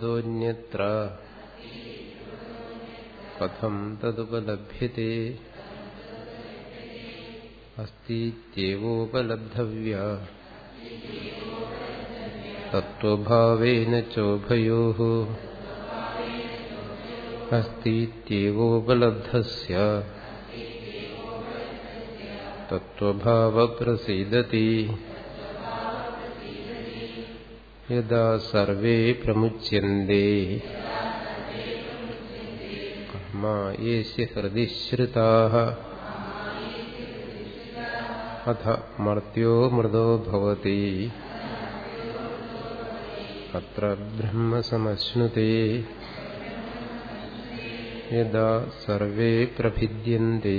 शब्दोऽन्यत्र कथं तदुपलभ्यते? अस्तीत्येवोपलब्धव्या। तत्त्वभावेन चोभयोः। अस्तीत्येवोपलब्धस्य। तत्त्वभावप्रसीदति। യഥാ സർവേ പ്രമുച്യന്തെ ഹൃദി ശ്രുതാः അഥ മർത്യോ മൃദോ ഭവതി അത്ര ബ്രഹ്മസമശ്നുതേ യഥാ സർവേ പ്രഭിദ്യന്തെ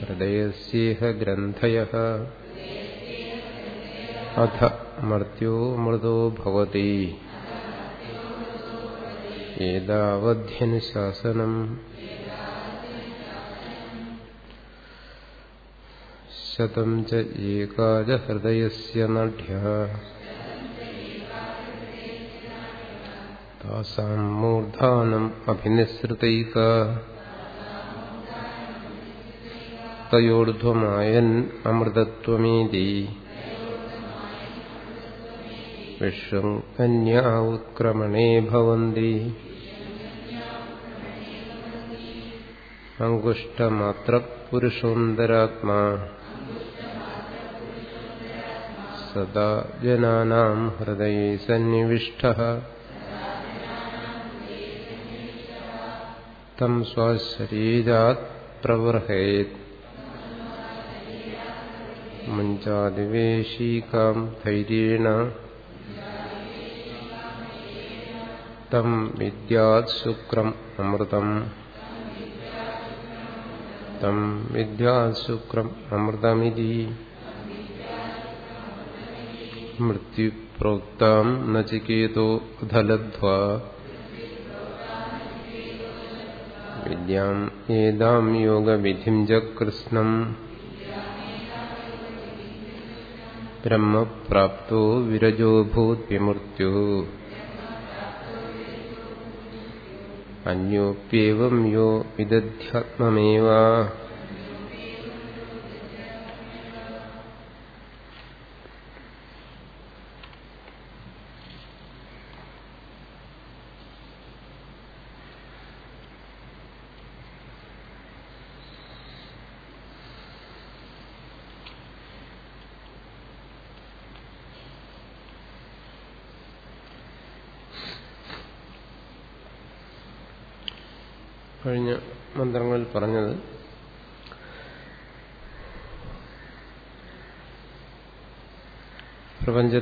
ഹൃദയസ്യേഹ ഗ്രന്ഥയഃ अथ मर्त्यो मृदो भवति। एतावध्यनुशासनम् शतं च एकाजहृदयस्य नढ्यः। तासां मूर्धानम् पुष्यम् कन्या उत्क्रमणे भवन्ति। अङ्गुष्ठमात्र पुरुषोन्दरात्मा सदा जनानाम् हृदये सन्निविष्टः। तम् स्वशरीरात् प्रवृहेत् मुञ्चादिवेशीकाम् धैर्येण തം വിദ്യാത് ശുക്രം അമൃതം തം വിദ്യാത് ശുക്രം അമൃതമിതി മൃത്യുപ്രോക്താം നചികേതോ അധലദ്ധ്വാ വിദ്യാം ഏതാം യോഗവിധിം ച കൃഷ്ണം ബ്രഹ്മപ്രാപ്തോ വിരജോഭൂത് വിമൃത്യു അന്യോപ്യേവം യോ വിദധ്യാത്മമേവ കഴിഞ്ഞ മന്ത്രങ്ങളിൽ പറഞ്ഞത്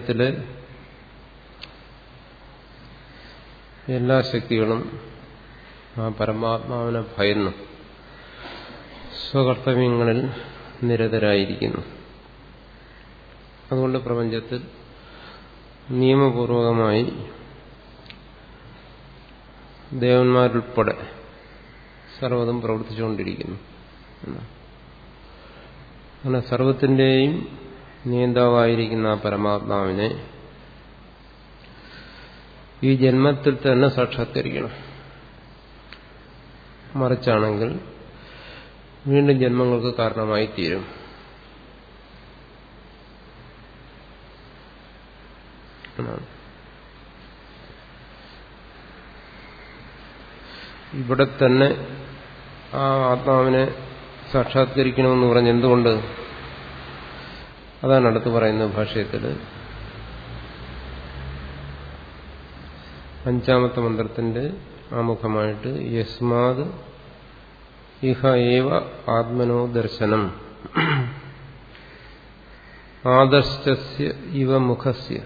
പ്രപഞ്ചത്തിലെ എല്ലാ ശക്തികളും ആ പരമാത്മാവിനെ ഭയന്നു സ്വകർത്തവ്യങ്ങളിൽ നിരതരായിരിക്കുന്നു. അതുകൊണ്ട് പ്രപഞ്ചത്തിൽ നിയമപൂർവകമായി ദേവന്മാരുൾപ്പെടെ സർവതും പ്രവർത്തിച്ചുകൊണ്ടിരിക്കുന്നു. അങ്ങനെ സർവത്തിന്റെയും നിയന്താവായിരിക്കുന്ന ആ പരമാത്മാവിനെ ഈ ജന്മത്തിൽ തന്നെ സാക്ഷാത്കരിക്കണം. മറിച്ചാണെങ്കിൽ വീണ്ടും ജന്മങ്ങൾക്ക് കാരണമായി തീരും. ഇവിടെ തന്നെ ആ ആത്മാവിനെ സാക്ഷാത്കരിക്കണമെന്ന് പറഞ്ഞ് എന്തുകൊണ്ട് അതാണ് അടുത്ത് പറയുന്ന ഭാഷയത്തിൽ. അഞ്ചാമത്തെ മന്ത്രത്തിന്റെ ആമുഖമായിട്ട് യസ്മാത് ഇഹ ഏവ ആത്മനോ ദർശനം ആദർശസ്യ ഇവ മുഖസ്യ.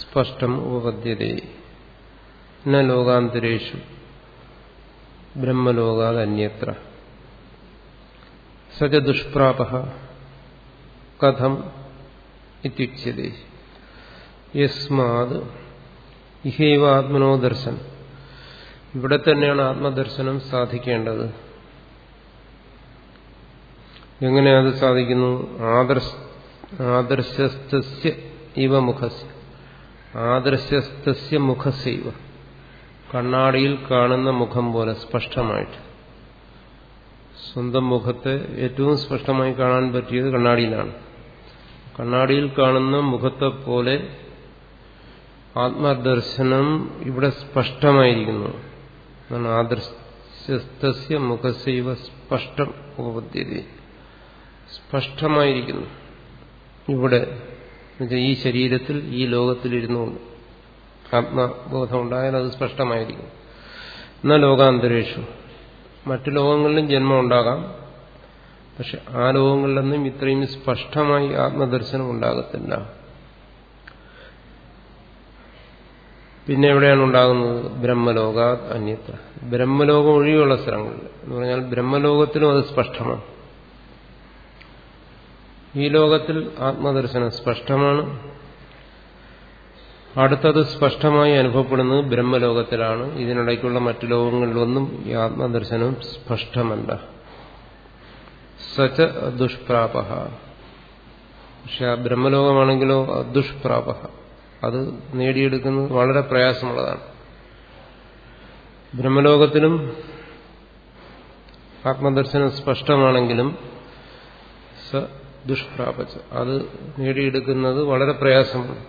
സ്പഷ്ടം ഉപപദ്യതേ. ന ലോകാന്തരേഷു. ബ്രഹ്മലോകാദന്യത്ര. സജ ദുഷ്പ്രാപ കഥം യസ്മാത് ഇഹൈവ ആത്മനോ ദർശൻ ഇവിടെ തന്നെയാണ് ആത്മദർശനം സാധിക്കേണ്ടത്. എങ്ങനെ അത് സാധിക്കുന്നു? ആദർശ ആദർശസ്യ ഇവ മുഖസ്. ആദർശസ്തസ്യ മുഖസൈവ കണ്ണാടിയിൽ കാണുന്ന മുഖം പോലെ സ്പഷ്ടമായിട്ട്. സ്വന്തം മുഖത്തെ ഏറ്റവും സ്പഷ്ടമായി കാണാൻ പറ്റിയത് കണ്ണാടിയിലാണ്. കണ്ണാടിയിൽ കാണുന്ന മുഖത്തെ പോലെ ആത്മദർശനം ഇവിടെ സ്പഷ്ടമായിരിക്കുന്നു. എന്നാണ് മുഖശൈവ സ്പഷ്ടം ഉപപദ്ധ്യത സ്പഷ്ടമായിരിക്കുന്നു. ഇവിടെ ഈ ശരീരത്തിൽ ഈ ലോകത്തിലിരുന്നുകൊണ്ട് ആത്മബോധം ഉണ്ടായാൽ അത് സ്പഷ്ടമായിരിക്കും. എന്നാൽ ലോകാന്തരേഷു. മറ്റു ലോകങ്ങളിലും ജന്മം ഉണ്ടാകാം പക്ഷെ ആ ലോകങ്ങളിലൊന്നും ഇത്രയും സ്പഷ്ടമായി ആത്മദർശനം ഉണ്ടാകത്തില്ല. പിന്നെ എവിടെയാണ് ഉണ്ടാകുന്നത്? ബ്രഹ്മലോക അന്യത്ര. ബ്രഹ്മലോകം ഒഴികെയുള്ള സ്ഥലങ്ങളിൽ. എന്ന് പറഞ്ഞാൽ ബ്രഹ്മലോകത്തിലും അത് സ്പഷ്ടമാണ്. ഈ ലോകത്തിൽ ആത്മദർശനം സ്പഷ്ടമാണ്. അടുത്തത് സ്പഷ്ടമായി അനുഭവപ്പെടുന്നത് ബ്രഹ്മലോകത്തിലാണ്. ഇതിനിടയ്ക്കുള്ള മറ്റു ലോകങ്ങളിലൊന്നും ഈ ആത്മദർശനം സ്പഷ്ടമല്ല. സച്ച ദുഷ്പ്രാപ പക്ഷെ ആ ബ്രഹ്മലോകമാണെങ്കിലോ ദുഷ്പ്രാപ അത് നേടിയെടുക്കുന്നത് വളരെ പ്രയാസമുള്ളതാണ്. ബ്രഹ്മലോകത്തിലും ആത്മദർശനം സ്പഷ്ടമാണെങ്കിലും സ ദുഷ്പ്രാപച്ച അത് നേടിയെടുക്കുന്നത് വളരെ പ്രയാസമാണ്.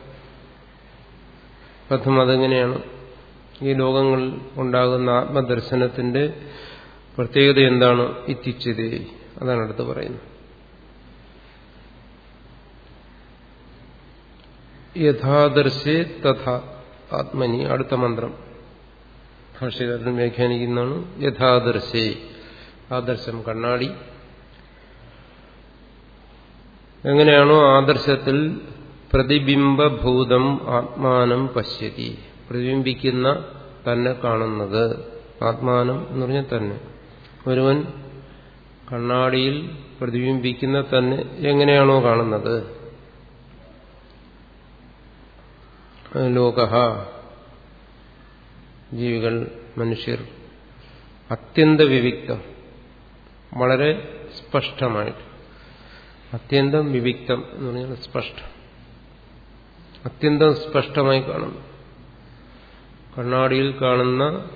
പ്രഥമം അതെങ്ങനെയാണ്? ഈ ലോകങ്ങളിൽ ഉണ്ടാകുന്ന ആത്മദർശനത്തിന്റെ പ്രത്യേകത എന്താണ്? ഇത്തിച്ചത് അതാണ് അടുത്ത് പറയുന്നത്. യഥാദർശേ തഥാ ആത്മനി അടുത്ത മന്ത്രം. ഭാഷകാരൻ വ്യാഖ്യാനിക്കുന്നതാണ് യഥാദർശേ ആദർശം കണ്ണാടി. എങ്ങനെയാണോ ആദർശത്തിൽ പ്രതിബിംബഭൂതം ആത്മാനം പശ്യതി. പ്രതിബിംബിക്കുന്ന തന്നെ കാണുന്നത്. ആത്മാനം എന്ന് പറഞ്ഞാൽ തന്നെ. ഒരുവൻ കണ്ണാടിയിൽ പ്രതിബിംബിക്കുന്ന തന്നെ എങ്ങനെയാണോ കാണുന്നത്? ലോക ജീവികൾ മനുഷ്യർ അത്യന്ത വിവിക്തം. വളരെ സ്പഷ്ടമായിട്ട്. അത്യന്തം വിവിക്തം എന്ന് പറഞ്ഞാൽ സ്പഷ്ടം. അത്യന്തം സ്പഷ്ടമായി കാണുന്നു. കണ്ണാടിയിൽ കാണുന്ന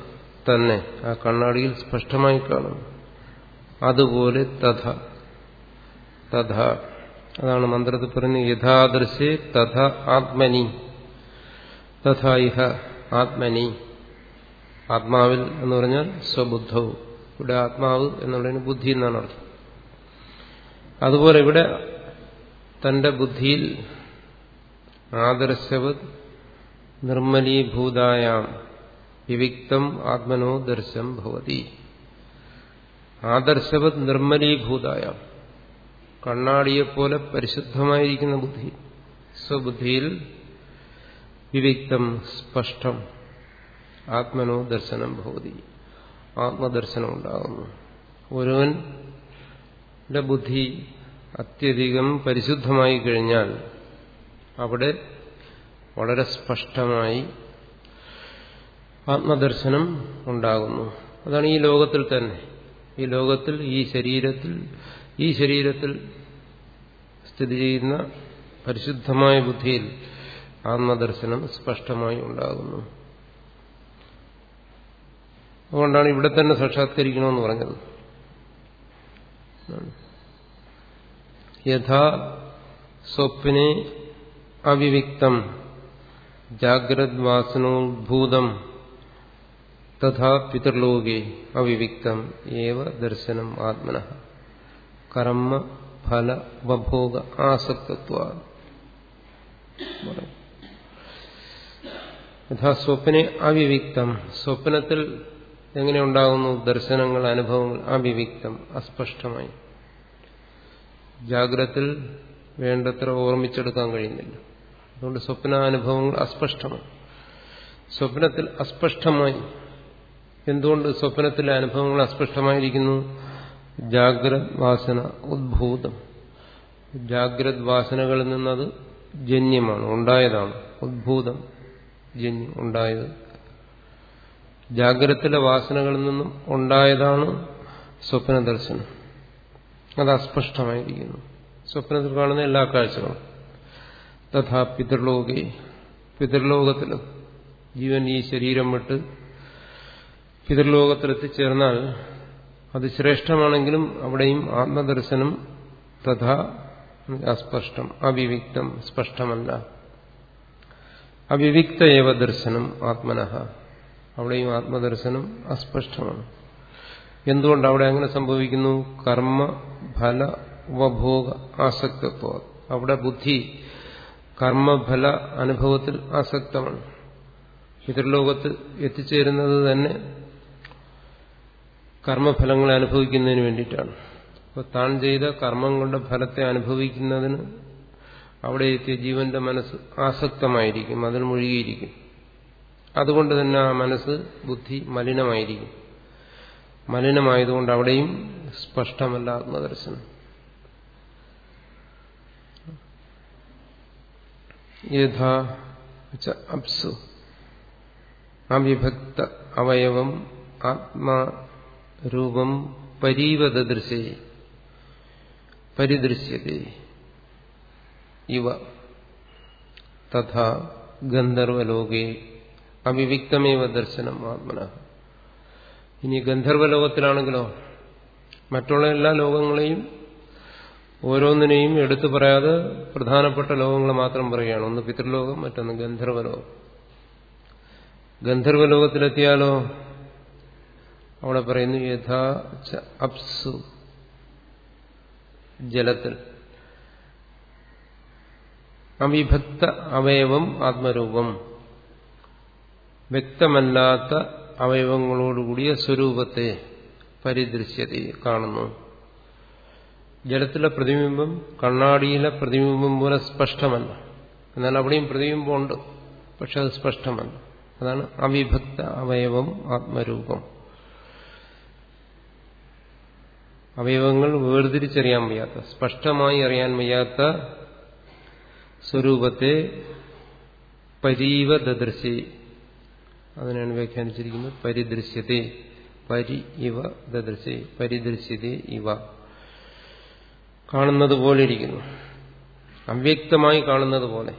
തന്നെ ആ കണ്ണാടിയിൽ സ്പഷ്ടമായി കാണുന്നു. അതുപോലെ തഥ. തഥ. അതാണ് മന്ത്രത്തിൽ പറഞ്ഞ് യഥാദൃശേ തഥ ആത്മനി. തഥ ഇഹ ആത്മനി. ആത്മാവിൽ എന്ന് പറഞ്ഞാൽ സ്വബുദ്ധവും. ഇവിടെ ആത്മാവ് എന്നുള്ളതിന് ബുദ്ധി എന്നാണ് അർത്ഥം. അതുപോലെ ഇവിടെ തന്റെ ബുദ്ധിയിൽ ആദർശവത് നിർമ്മലീഭൂതായാം. വിവിക്തം ആത്മനോ ദർശം ഭവതി. ആദർശവത് നിർമ്മലീഭൂതായ. കണ്ണാടിയെപ്പോലെ പരിശുദ്ധമായിരിക്കുന്ന ബുദ്ധി. സ്വബുദ്ധിയിൽ വിവിക്തം സ്പഷ്ടം. ആത്മനോ ദർശനം ഭവതി. ആത്മദർശനം ഉണ്ടാകുന്നു. ഒരുവന്റെ ബുദ്ധി അത്യധികം പരിശുദ്ധമായി കഴിഞ്ഞാൽ അവിടെ വളരെ സ്പഷ്ടമായി ആത്മദർശനം ഉണ്ടാകുന്നു. അതാണ് ഈ ലോകത്തിൽ തന്നെ. ഈ ലോകത്തിൽ ഈ ശരീരത്തിൽ ഈ ശരീരത്തിൽ സ്ഥിതി ചെയ്യുന്ന പരിശുദ്ധമായ ബുദ്ധിയിൽ ആത്മദർശനം സ്പഷ്ടമായി ഉണ്ടാകുന്നു. അതുകൊണ്ടാണ് ഇവിടെ തന്നെ സാക്ഷാത്കരിക്കണമെന്ന് പറഞ്ഞത്. യഥാ സ്വപ്നെ അവിവിക്തം ജാഗ്രദ്വാസനോദ്ഭൂതം തഥാ പിതൃലോകെ അവിവിക്തം ഏവ ദർശനം ആത്മന കർമ്മ ഫല ഉപഭോഗ ആസക്തത്വ യഥാ സ്വപ്നെ അവിവിക്തം। സ്വപ്നത്തിൽ എങ്ങനെയുണ്ടാകുന്നു ദർശനങ്ങൾ അനുഭവങ്ങൾ അവിവിക്തം അസ്പഷ്ടമായി। ജാഗ്രത്തിൽ വേണ്ടത്ര ഓർമ്മിച്ചെടുക്കാൻ കഴിയുന്നില്ല। അതുകൊണ്ട് സ്വപ്നാനുഭവങ്ങൾ അസ്പഷ്ടമാണ്। സ്വപ്നത്തിൽ അസ്പഷ്ടമായി എന്തുകൊണ്ട് സ്വപ്നത്തിലെ അനുഭവങ്ങൾ അസ്പഷ്ടമായിരിക്കുന്നു? ജാഗ്രത് വാസന ഉദ്ഭൂതം. ജാഗ്രത് വാസനകളിൽ നിന്നത് ജന്യമാണ് ഉണ്ടായതാണ്. ഉദ്ഭൂതം ജന്യം ഉണ്ടായത്. ജാഗ്രത്തിലെ വാസനകളിൽ നിന്നും ഉണ്ടായതാണ് സ്വപ്ന ദർശനം അത് അസ്പഷ്ടമായിരിക്കുന്നു. സ്വപ്നത്തിൽ കാണുന്ന എല്ലാ കാഴ്ചകളും. തഥാ പിതൃലോകെ പിതൃലോകത്തിലും ജീവൻ ഈ ശരീരം വിട്ട് പിതൃലോകത്തിലെത്തിച്ചേർന്നാൽ അത് ശ്രേഷ്ഠമാണെങ്കിലും അവിടെയും ആത്മദർശനം തഥാ അസ്പഷ്ടം അവിവിക്തം സ്പഷ്ടമല്ല. അവിവിക്ത ഏവ ദർശനം ആത്മനഃ. അവിടെയും ആത്മദർശനം അസ്പഷ്ടമാണ്. എന്തുകൊണ്ട് അവിടെ അങ്ങനെ സംഭവിക്കുന്നു? കർമ്മ ഫല ഉപഭോഗ ആസക്തത്വ. അവിടെ ബുദ്ധി കർമ്മഫല അനുഭവത്തിൽ ആസക്തമാണ്. പിതൃലോകത്ത് എത്തിച്ചേരുന്നത് തന്നെ കർമ്മഫലങ്ങളെ അനുഭവിക്കുന്നതിന് വേണ്ടിയിട്ടാണ്. അപ്പോൾ താൻ ചെയ്ത കർമ്മങ്ങളുടെ ഫലത്തെ അനുഭവിക്കുന്നതിന് അവിടെ എത്തിയ ജീവന്റെ മനസ്സ് ആസക്തമായിരിക്കും അതിൽ മുഴുകിയിരിക്കും. അതുകൊണ്ട് തന്നെ ആ മനസ്സ് ബുദ്ധി മലിനമായിരിക്കും. മലിനമായതുകൊണ്ട് അവിടെയും സ്പഷ്ടമല്ല ആത്മദർശനം. അപ്സു. അവിഭക്ത അവയവം ആത്മാരൂപം പരീവദൃശേ പരിദൃശ്യത്തെ. ഇവ തഥാ ഗന്ധർവലോകേ അവിവിക്തമേവ ദർശനം ആത്മന. ഇനി ഗന്ധർവലോകത്തിലാണെങ്കിലോ മറ്റുള്ള എല്ലാ ലോകങ്ങളെയും ഓരോന്നിനെയും എടുത്തു പറയാതെ പ്രധാനപ്പെട്ട ലോകങ്ങൾ മാത്രം പറയുകയാണ്. ഒന്ന് പിതൃലോകം മറ്റൊന്ന് ഗന്ധർവലോകം. ഗന്ധർവലോകത്തിലെത്തിയാലോ അവിടെ പറയുന്നു യഥാ അപ്സു ജലത്തിൽ. അവിഭക്ത അവയവം ആത്മരൂപം. വ്യക്തമല്ലാത്ത അവയവങ്ങളോടുകൂടിയ സ്വരൂപത്തെ പരിദൃശ്യത കാണുന്നു. ജലത്തിലെ പ്രതിബിംബം കണ്ണാടിയിലെ പ്രതിബിംബം പോലെ സ്പഷ്ടമല്ല. എന്നാൽ അവിടെയും പ്രതിബിംബമുണ്ട് പക്ഷെ അത് സ്പഷ്ടമല്ല. അതാണ് അവിഭക്ത അവയവം ആത്മരൂപം. അവയവങ്ങൾ വേർതിരിച്ചറിയാൻ വയ്യാത്ത സ്പഷ്ടമായി അറിയാൻ വയ്യാത്ത സ്വരൂപത്തെ പരീവദൃശ്യ. അതിനാണ് വ്യാഖ്യാനിച്ചിരിക്കുന്നത് പരിദൃശ്യത പരി ഇവ ദദൃശി പരിദൃശ്യത ഇവ. കാണുന്നത് പോലെ ഇരിക്കുന്നു. അവ്യക്തമായി കാണുന്നത് പോലെ.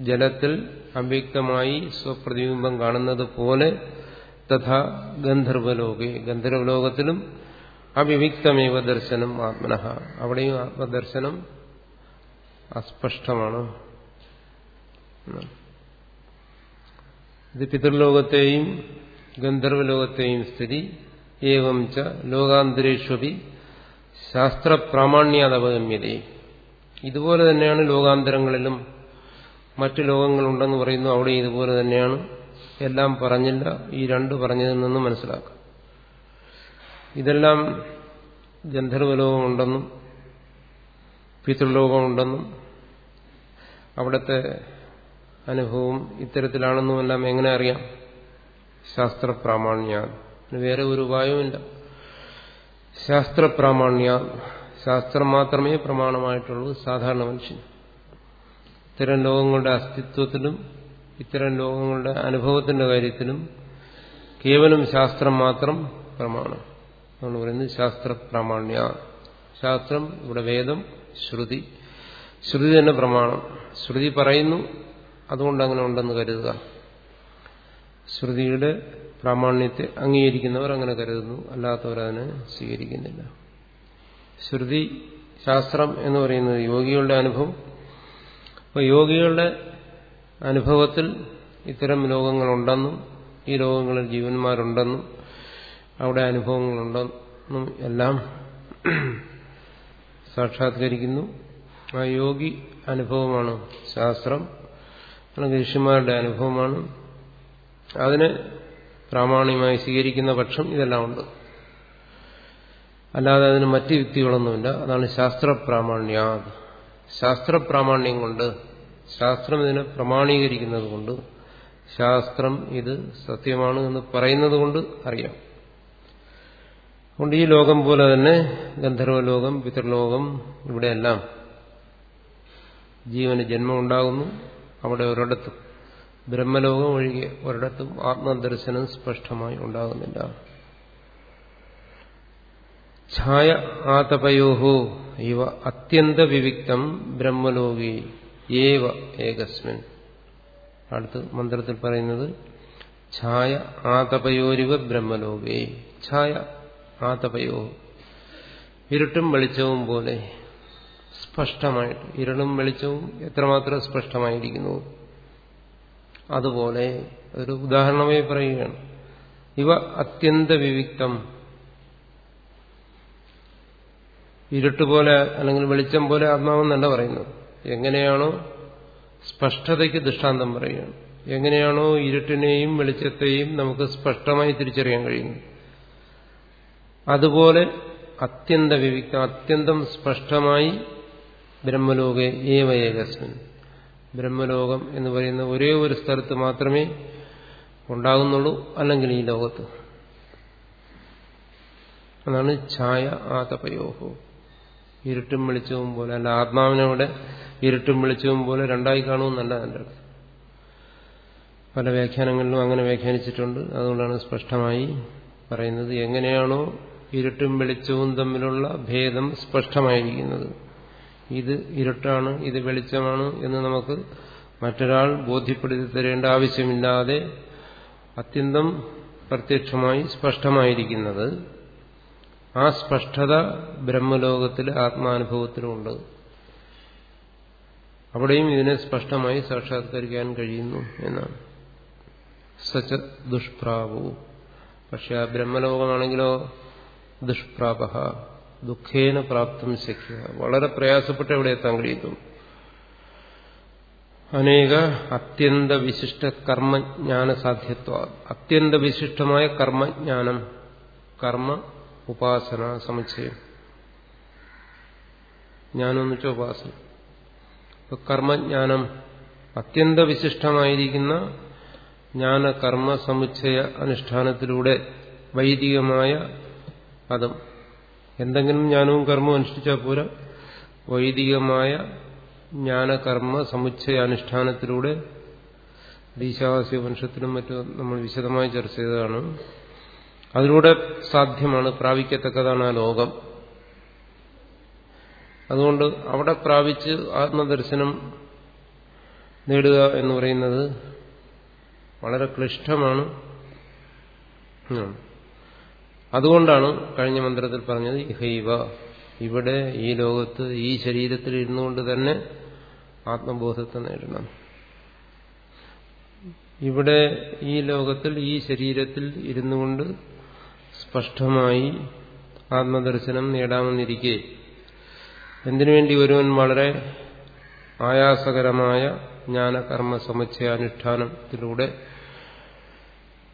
ജലത്തിൽ അവ്യക്തമായി സ്വപ്രതിബിംബം കാണുന്നത് പോലെ തഥാ ഗന്ധർവലോകെ. ഗന്ധർവലോകത്തിലും അവിവിക്തമേവ ദർശനം ആത്മനഃ. അവിടെയും ആത്മദർശനം അസ്പഷ്ടമാണ്. ഇത് പിതൃലോകത്തെയും ഗന്ധർവലോകത്തെയും സ്ഥിതി. ഏവം ച ലോകാന്തരേഷ്വപി ശാസ്ത്രപ്രാമാണ്യാതവഗമ്യതേ ഇതുപോലെ തന്നെയാണ് ലോകാന്തരങ്ങളിലും മറ്റു ലോകങ്ങളുണ്ടെന്ന് പറയുന്നു. അവിടെ ഇതുപോലെ തന്നെയാണ്. എല്ലാം പറഞ്ഞില്ല. ഈ രണ്ട് പറഞ്ഞതിൽ നിന്ന് മനസ്സിലാക്കാം. ഇതെല്ലാം ഗന്ധർവലോകമുണ്ടെന്നും പിതൃലോകമുണ്ടെന്നും അവിടുത്തെ അനുഭവം ഇത്തരത്തിലാണെന്നുമെല്ലാം എങ്ങനെ അറിയാം? ശാസ്ത്രപ്രാമാണ്യ. വേറെ ഒരു ഉപായവുമില്ല. ശാസ്ത്രപ്രാമാണ്യ. ശാസ്ത്രം മാത്രമേ പ്രമാണമായിട്ടുള്ളൂ സാധാരണ മനുഷ്യൻ. ഇത്തരം ലോകങ്ങളുടെ അസ്തിത്വത്തിലും ഇത്തരം ലോകങ്ങളുടെ അനുഭവത്തിന്റെ കാര്യത്തിലും കേവലം ശാസ്ത്രം മാത്രം പ്രമാണം. എന്നാണ് പറയുന്നത് ശാസ്ത്ര പ്രാമാണ്യ. ശാസ്ത്രം ഇവിടെ വേദം ശ്രുതി. ശ്രുതി തന്നെ പ്രമാണം. ശ്രുതി പറയുന്നു അതുകൊണ്ട് അങ്ങനെ ഉണ്ടെന്ന് കരുതുക. ശ്രുതിയുടെ പ്രാമാണ്യത്തെ അംഗീകരിക്കുന്നവർ അങ്ങനെ കരുതുന്നു അല്ലാത്തവർ അതിനെ സ്വീകരിക്കുന്നില്ല. ശ്രുതി ശാസ്ത്രം എന്ന് പറയുന്നത് യോഗികളുടെ അനുഭവം. അപ്പോൾ യോഗികളുടെ അനുഭവത്തിൽ ഇത്തരം ലോകങ്ങളുണ്ടെന്നും ഈ ലോകങ്ങളിൽ ജീവന്മാരുണ്ടെന്നും അവിടെ അനുഭവങ്ങളുണ്ടെന്നും എല്ലാം സാക്ഷാത്കരിക്കുന്നു. ആ യോഗി അനുഭവമാണ് ശാസ്ത്രം. അല്ലെങ്കിൽ ഋഷിമാരുടെ അനുഭവമാണ്. അതിന് പ്രാമാണികമായി സ്വീകരിക്കുന്ന പക്ഷം ഇതെല്ലാം ഉണ്ട്. അല്ലാതെ അതിന് മറ്റു യുക്തികളൊന്നുമില്ല. അതാണ് ശാസ്ത്രപ്രാമാണ്യ. ശാസ്ത്രപ്രാമാണ്യം കൊണ്ട് ശാസ്ത്രം ഇതിനെ പ്രമാണീകരിക്കുന്നത് കൊണ്ട് ശാസ്ത്രം ഇത് സത്യമാണ് എന്ന് പറയുന്നത് കൊണ്ട് അറിയാം. അതുകൊണ്ട് ഈ ലോകം പോലെ തന്നെ ഗന്ധർവലോകം പിതൃലോകം ഇവിടെയെല്ലാം ജീവന് ജന്മം ഉണ്ടാകുന്നു അവിടെ ഒരിടത്തും ബ്രഹ്മലോകം ഒഴികെ ഒരിടത്തും ആത്മദർശനം സ്പഷ്ടമായി ഉണ്ടാകുന്നില്ല. ഛായ ആതപയോഹോ ഇവ അത്യന്ത വിവിക്തം ബ്രഹ്മലോകി ഏവ ഏകസ്മിൻ. അടുത്ത് മന്ത്രത്തിൽ പറയുന്നത് ഛായ ആതപയോരിവ ബ്രഹ്മലോകേ. ഛായ ആതപയോ. ഇരുട്ടും വെളിച്ചവും പോലെ സ്പഷ്ടമായിട്ട് ഇരുളും വെളിച്ചവും എത്രമാത്രം സ്പഷ്ടമായിരിക്കുന്നു? അതുപോലെ ഒരു ഉദാഹരണമായി പറയുകയാണ്. ഇവ അത്യന്ത വിവിക്തം. ഇരുട്ട് പോലെ അല്ലെങ്കിൽ വെളിച്ചം പോലെ ആത്മാവെന്നല്ല പറയുന്നത്. എങ്ങനെയാണോ സ്പഷ്ടതയ്ക്ക് ദൃഷ്ടാന്തം പറയുകയാണ്. എങ്ങനെയാണോ ഇരുട്ടിനെയും വെളിച്ചത്തെയും നമുക്ക് സ്പഷ്ടമായി തിരിച്ചറിയാൻ കഴിയുന്നത്. അതുപോലെ അത്യന്ത വിവിക്ത അത്യന്തം സ്പഷ്ടമായി ബ്രഹ്മലോകെ ഏവ ഏകസ്മിൻ ബ്രഹ്മലോകം എന്ന് പറയുന്ന ഒരേ ഒരു സ്ഥലത്ത് മാത്രമേ ഉണ്ടാകുന്നുള്ളൂ അല്ലെങ്കിൽ ഈ ലോകത്ത്. അതാണ് ഛായ ആതപയോഹോ. ഇരുട്ടും വെളിച്ചവും പോലെ അല്ല ആത്മാവിനവിടെ ഇരുട്ടും വെളിച്ചവും പോലെ രണ്ടായി കാണുമെന്നല്ല നല്ല നല്ലത് പല വ്യാഖ്യാനങ്ങളിലും അങ്ങനെ വ്യാഖ്യാനിച്ചിട്ടുണ്ട്. അതുകൊണ്ടാണ് സ്പഷ്ടമായി പറയുന്നത് എങ്ങനെയാണോ ഇരുട്ടും വെളിച്ചവും തമ്മിലുള്ള ഭേദം സ്പഷ്ടമായിരിക്കുന്നത്. ഇത് ഇരുട്ടാണ് ഇത് വെളിച്ചമാണ് എന്ന് നമുക്ക് മറ്റൊരാൾ ബോധ്യപ്പെടുത്തി തരേണ്ട ആവശ്യമില്ലാതെ അത്യന്തം പ്രത്യക്ഷമായി സ്പഷ്ടമായിരിക്കുന്നത് ആ സ്പഷ്ടത ബ്രഹ്മലോകത്തിൽ ആത്മാനുഭവത്തിലുണ്ട്. അവിടെയും ഇതിനെ സ്പഷ്ടമായി സാക്ഷാത്കരിക്കാൻ കഴിയുന്നു എന്നാണ്. സച്ച ദുഷ്പ്രാവു. പക്ഷെ ആ ബ്രഹ്മലോകമാണെങ്കിലോ ദുഷ്പ്രാപ ദുഃഖേന പ്രാപ്തം ശക്യ വളരെ പ്രയാസപ്പെട്ട് എവിടെ എത്താൻ കഴിയുന്നു? അനേക അത്യന്ത വിശിഷ്ട കർമ്മജ്ഞാന സാധ്യത്വ. അത്യന്ത വിശിഷ്ടമായ കർമ്മജ്ഞാനം കർമ്മ ഉപാസന സമുച്ചയം ജ്ഞാനം വെച്ചാൽ ഉപാസന. കർമ്മജ്ഞാനം അത്യന്ത വിശിഷ്ടമായിരിക്കുന്ന ജ്ഞാനകർമ്മ സമുച്ചയ അനുഷ്ഠാനത്തിലൂടെ വൈദികമായ അതും. എന്തെങ്കിലും ജ്ഞാനവും കർമ്മവും അനുഷ്ഠിച്ചാൽ പോരാ. വൈദികമായ ജ്ഞാനകർമ്മ സമുച്ചയ അനുഷ്ഠാനത്തിലൂടെ ദീശാവാസി വംശത്തിലും മറ്റും നമ്മൾ വിശദമായി ചർച്ച ചെയ്തതാണ്. അതിലൂടെ സാധ്യമാണ് പ്രാപിക്കത്തക്കതാണ് ആ ലോകം. അതുകൊണ്ട് അവിടെ പ്രാപിച്ച് ആത്മദർശനം നേടുക എന്ന് പറയുന്നത് വളരെ ക്ലിഷ്ടമാണ്. അതുകൊണ്ടാണ് കഴിഞ്ഞ മന്ത്രത്തിൽ പറഞ്ഞത് ഇഹൈവ ഇവിടെ ഈ ലോകത്ത് ഈ ശരീരത്തിൽ ഇരുന്നുകൊണ്ട് തന്നെ ആത്മബോധത്തെ നേടണം. ഇവിടെ ഈ ലോകത്തിൽ ഈ ശരീരത്തിൽ ഇരുന്നു കൊണ്ട് സ്പഷ്ടമായി ആത്മദർശനം നേടാമെന്നിരിക്കെ എന്തിനുവേണ്ടി ഒരുവൻ വളരെ ആയാസകരമായ ജ്ഞാനകർമ്മ സമുച്ചയാനുഷ്ഠാനത്തിലൂടെ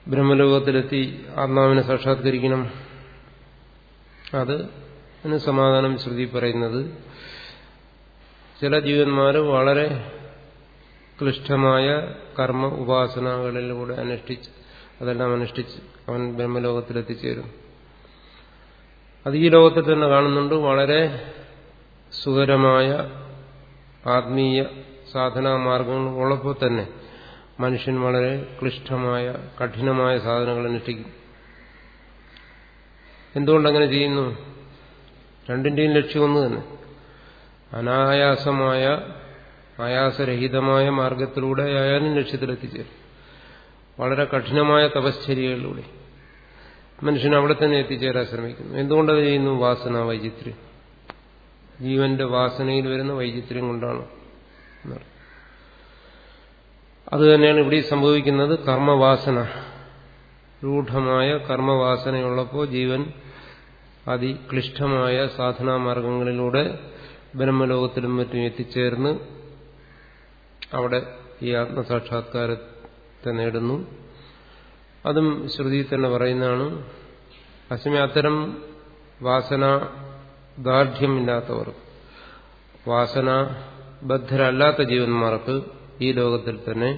ബ്രഹ്മലോകത്തിലെത്തി ആത്മാവിനെ സാക്ഷാത്കരിക്കണം. അത് സമാധാനം ശ്രുതി പറയുന്നത്. ചില ജീവന്മാർ വളരെ ക്ലിഷ്ടമായ കർമ്മ ഉപാസനകളിലൂടെ അനുഷ്ഠിച്ച് അതെല്ലാം അനുഷ്ഠിച്ച് അവൻ ബ്രഹ്മലോകത്തിലെത്തിച്ചേരും. അത് ഈ ലോകത്തിൽ തന്നെ കാണുന്നുണ്ട്. വളരെ സുഖരമായ ആത്മീയ സാധനാ മാർഗങ്ങൾ ഉള്ളപ്പോൾ തന്നെ മനുഷ്യൻ വളരെ ക്ലിഷ്ടമായ കഠിനമായ സാധനങ്ങൾ അനുഷ്ഠിക്കും എന്തുകൊണ്ടങ്ങനെ ചെയ്യുന്നു? രണ്ടിന്റെയും ലക്ഷ്യം ഒന്ന് തന്നെ. അനായാസമായ ആയാസരഹിതമായ മാർഗത്തിലൂടെ ആയാലും ലക്ഷ്യത്തിലെത്തിച്ചേരും. വളരെ കഠിനമായ തപശ്ചര്യകളിലൂടെ. മനുഷ്യൻ അവിടെ തന്നെ എത്തിച്ചേരാൻ ശ്രമിക്കുന്നു. എന്തുകൊണ്ടത് ചെയ്യുന്നു? വാസന വൈചിത്ര്യം. ജീവന്റെ വാസനയിൽ വരുന്ന വൈചിത്ര്യം കൊണ്ടാണ് അത് തന്നെയാണ് ഇവിടെ സംഭവിക്കുന്നത് കർമ്മവാസന. രൂഢമായ കർമ്മവാസനയുള്ളപ്പോൾ ജീവൻ അതിക്ലിഷ്ടമായ സാധനാമാർഗങ്ങളിലൂടെ ബ്രഹ്മലോകത്തിലും മറ്റും എത്തിച്ചേർന്ന് അവിടെ ഈ ആത്മസാക്ഷാത്കാരത്തെ നേടുന്നു. അതും ശ്രുതി തന്നെ പറയുന്നതാണ് അസമയം അത്തരം വാസന ദാർഢ്യമില്ലാത്തവർ വാസന ബദ്ധരല്ലാത്ത ജീവന്മാർക്ക് ഈ ലോകത്തിൽ തന്നെ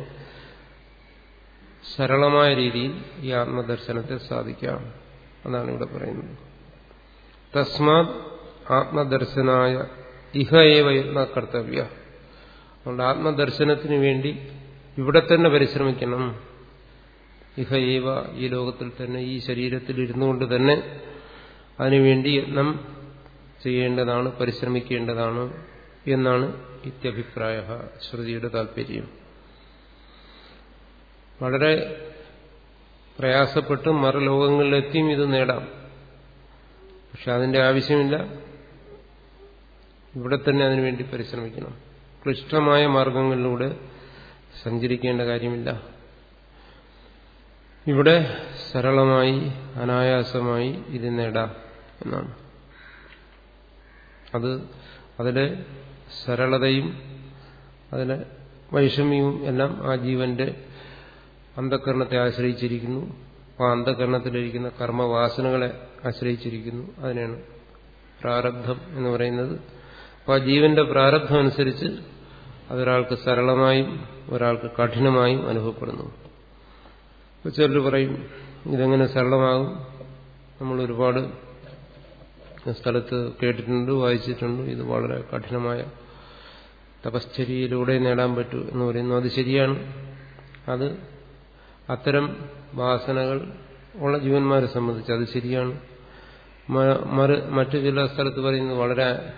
സരളമായ രീതിയിൽ ഈ ആത്മദർശനത്തെ സാധിക്കാം എന്നാണ് ഇവിടെ പറയുന്നത്. തസ്മാത് ആത്മദർശനായ ഇഹ ഏവ യത്ന കർത്തവ്യ. അതുകൊണ്ട് ആത്മദർശനത്തിന് വേണ്ടി ഇവിടെ തന്നെ പരിശ്രമിക്കണം. ഇഹ ഏവ ഈ ലോകത്തിൽ തന്നെ ഈ ശരീരത്തിൽ ഇരുന്നു കൊണ്ട് തന്നെ അതിനുവേണ്ടി യത്നം ചെയ്യേണ്ടതാണ് പരിശ്രമിക്കേണ്ടതാണ് എന്നാണ് ഇത്യഭിപ്രായ ശ്രുതിയുടെ താല്പര്യം. വളരെ പ്രയാസപ്പെട്ട് മറുലോകങ്ങളിലെത്തിയും ഇത് നേടാം. പക്ഷെ അതിന്റെ ആവശ്യമില്ല. ഇവിടെ തന്നെ അതിനുവേണ്ടി പരിശ്രമിക്കണം. ക്ലിഷ്ടമായ മാർഗങ്ങളിലൂടെ സഞ്ചരിക്കേണ്ട കാര്യമില്ല. ഇവിടെ സരളമായി അനായാസമായി ഇത് നേടാം എന്നാണ്. അത് അതിലെ സരളതയും അതിലെ വൈഷമ്യവും എല്ലാം ആ ജീവന്റെ അന്ധകരണത്തെ ആശ്രയിച്ചിരിക്കുന്നു. ആ അന്ധകരണത്തിലിരിക്കുന്ന കർമ്മവാസനകളെ ആശ്രയിച്ചിരിക്കുന്നു. അതിനാണ് പ്രാരബ്ധം എന്ന് പറയുന്നത്. അപ്പോൾ ആ ജീവന്റെ പ്രാരബ്ധം അനുസരിച്ച് അതൊരാൾക്ക് സരളമായും ഒരാൾക്ക് കഠിനമായും അനുഭവപ്പെടുന്നു. ചിലർ പറയും ഇതെങ്ങനെ സരളമാകും? നമ്മൾ ഒരുപാട് സ്ഥലത്ത് കേട്ടിട്ടുണ്ട് വായിച്ചിട്ടുണ്ട്. ഇത് വളരെ കഠിനമായ തപശ്ചര്യയിലൂടെ നേടാൻ പറ്റൂ എന്ന് പറയുന്നു. അത് ശരിയാണ്. അത് അത്തരം വാസനകൾ ഉള്ള ജീവന്മാരെ സംബന്ധിച്ച് അത് ശരിയാണ്. മറ്റു ചില സ്ഥലത്ത് പറയുന്നത് വളരെ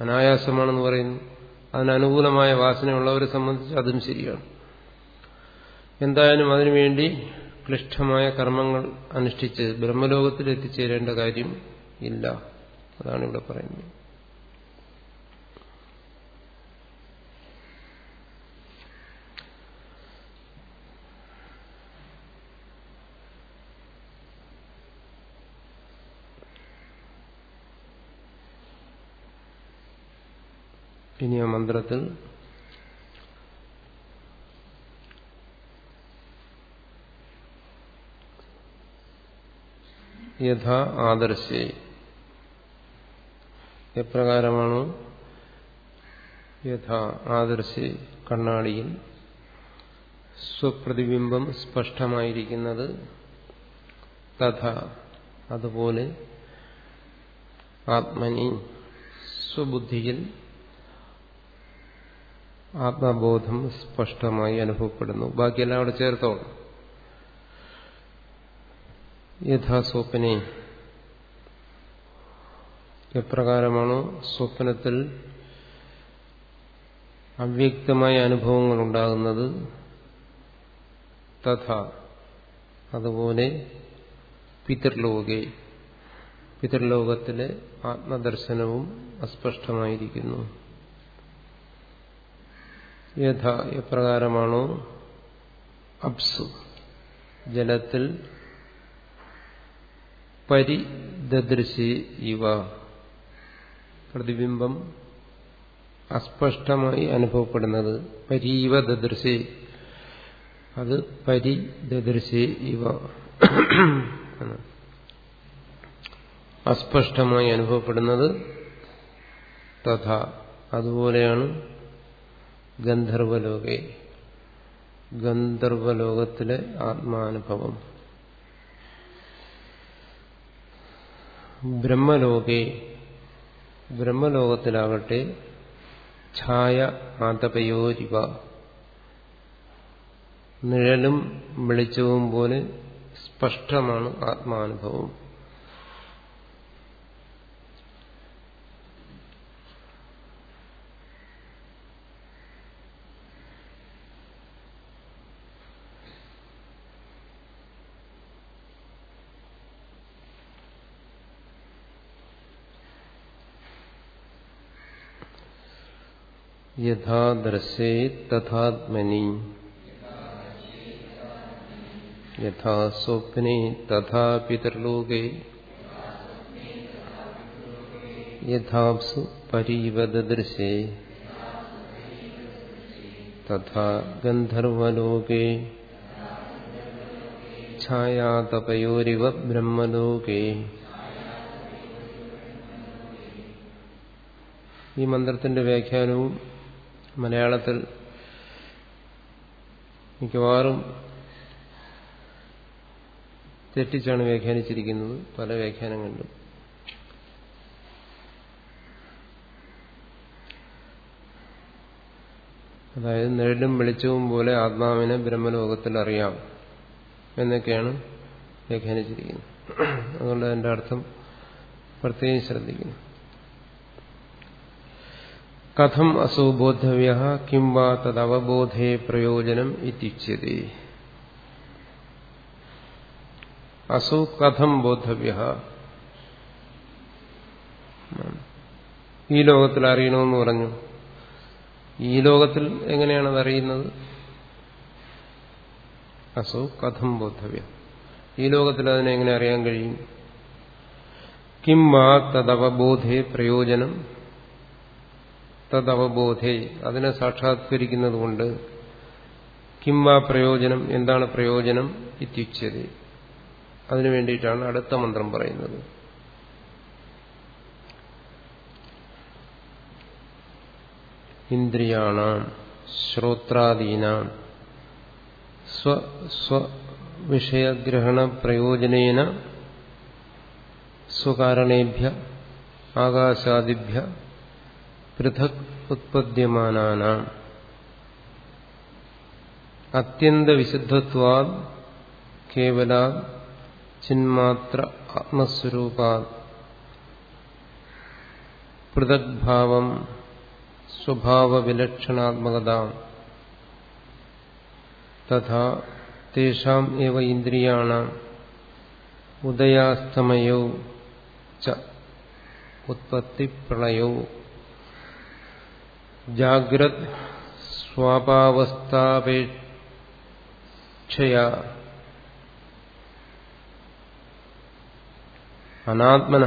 അനായാസമാണെന്ന് പറയുന്നു. അതിനനുകൂലമായ വാസനയുള്ളവരെ സംബന്ധിച്ച് അതും ശരിയാണ്. എന്തായാലും അതിനുവേണ്ടി ക്ലിഷ്ടമായ കർമ്മങ്ങൾ അനുഷ്ഠിച്ച് ബ്രഹ്മലോകത്തിൽ എത്തിച്ചേരേണ്ട കാര്യം ഇല്ല. അതാണ് ഇവിടെ പറയുന്നത്. ഇനി ആ മന്ത്രത്തിൽ യഥാ ആദർശേ എപ്രകാരമാണോ? യഥാ ആദർശി കണ്ണാടിയിൽ സ്വപ്രതിബിംബം സ്പഷ്ടമായിരിക്കുന്നത് തഥ അതുപോലെ ആത്മനി സ്വബുദ്ധിയിൽ ആത്മബോധം സ്പഷ്ടമായി അനുഭവപ്പെടുന്നു. ബാക്കിയെല്ലാം അവിടെ ചേർത്തോളൂ. യഥാ സ്വപ്നെ എപ്രകാരമാണോ സ്വപ്നത്തിൽ അവ്യക്തമായ അനുഭവങ്ങൾ ഉണ്ടാകുന്നത് തഥ. അതുപോലെ പിതൃലോകെ. പിതൃലോകത്തിലെ ആത്മദർശനവും അസ്പഷ്ടമായിരിക്കുന്നു. യഥ എപ്രകാരമാണോ അപ്സു. ജലത്തിൽ പരിദൃശി ഇവ പ്രതിബിംബം അസ്പഷ്ടമായി അനുഭവപ്പെടുന്നത് പരീവ ദദൃശേ അത് പരിദൃശി ഇവ. അസ്പഷ്ടമായി അനുഭവപ്പെടുന്നത് തഥ. അതുപോലെയാണ് ഗന്ധർവലോകെ. ഗന്ധർവലോകത്തിലെ ആത്മാനുഭവം. ബ്രഹ്മലോകെ ബ്രഹ്മലോകത്തിലാകട്ടെ ഛായ ആതപയോരിവ നിഴലും വെളിച്ചവും പോലെ സ്പഷ്ടമാണ് ആത്മാനുഭവം. യഥാ ദർശേ തഥാത്മനി യഥാ സ്വപ്നെ തഥാ പിതൃലോകെ യഥാപ്സു പരീവദൃശേ തഥാ ഗന്ധർവലോകെ ഛായാതപയോരിവ ബ്രഹ്മലോകേ ഈ മന്ത്രത്തിന്റെ വ്യാഖ്യാനവും മലയാളത്തിൽ മിക്കവാറും തെറ്റിച്ചാണ് വ്യാഖ്യാനിച്ചിരിക്കുന്നത് പല വ്യാഖ്യാനങ്ങളിലും. അതായത് നിഴലും വെളിച്ചവും പോലെ ആത്മാവിനെ ബ്രഹ്മലോകത്തിൽ അറിയാം എന്നൊക്കെയാണ് വ്യാഖ്യാനിച്ചിരിക്കുന്നത്. അതുകൊണ്ട് അതിന്റെ അർത്ഥം പ്രത്യേകം ശ്രദ്ധിക്കുന്നു. കഥം അസോ ബോധവ്യ കിം വാ തദവബോധേ പ്രയോജനം ഇത്യുച്യത്തെ അസു കഥം ബോധവ്യ ഈ ലോകത്തിൽ അറിയണമെന്ന് പറഞ്ഞു. ഈ ലോകത്തിൽ എങ്ങനെയാണ് അത് അറിയുന്നത്? അസു കഥം ബോധവ്യ ഈ ലോകത്തിൽ അതിനെ എങ്ങനെ അറിയാൻ കഴിയും? കിം വാ തദവബോധേ പ്രയോജനം തദവബോധേ അതിനെ സാക്ഷാത്കരിക്കുന്നത് കൊണ്ട് കിം വാ പ്രയോജനം എന്താണ് പ്രയോജനം ഇത്യുച്ചത് അതിനു വേണ്ടിയിട്ടാണ് അടുത്ത മന്ത്രം പറയുന്നത്. ഇന്ദ്രിയാണാം ശ്രോത്രാദീന സ്വസ്വവിഷയഗ്രഹണ പ്രയോജനേന സ്വകാരണേഭ്യ ആകാശാദിഭ്യ പൃഥക് ഉത്പദ്യമാനാന അത്യന്ത വിശുദ്ധത്വാ കേവല ചിന്മാത്ര ആത്മസ്വരൂപാ പൃഥഗ്ഭാവം സ്വഭാവവിലക്ഷണാത്മകത. തഥാ തേഷാം ഏവ ഇന്ദ്രിയാണാം. ഉദയാസ്തമയോ ച ഉത്പത്തിപ്രളയോ. ജാഗ്രത് സ്വാഭാവസ്ഥാപേക്ഷയ അനാത്മന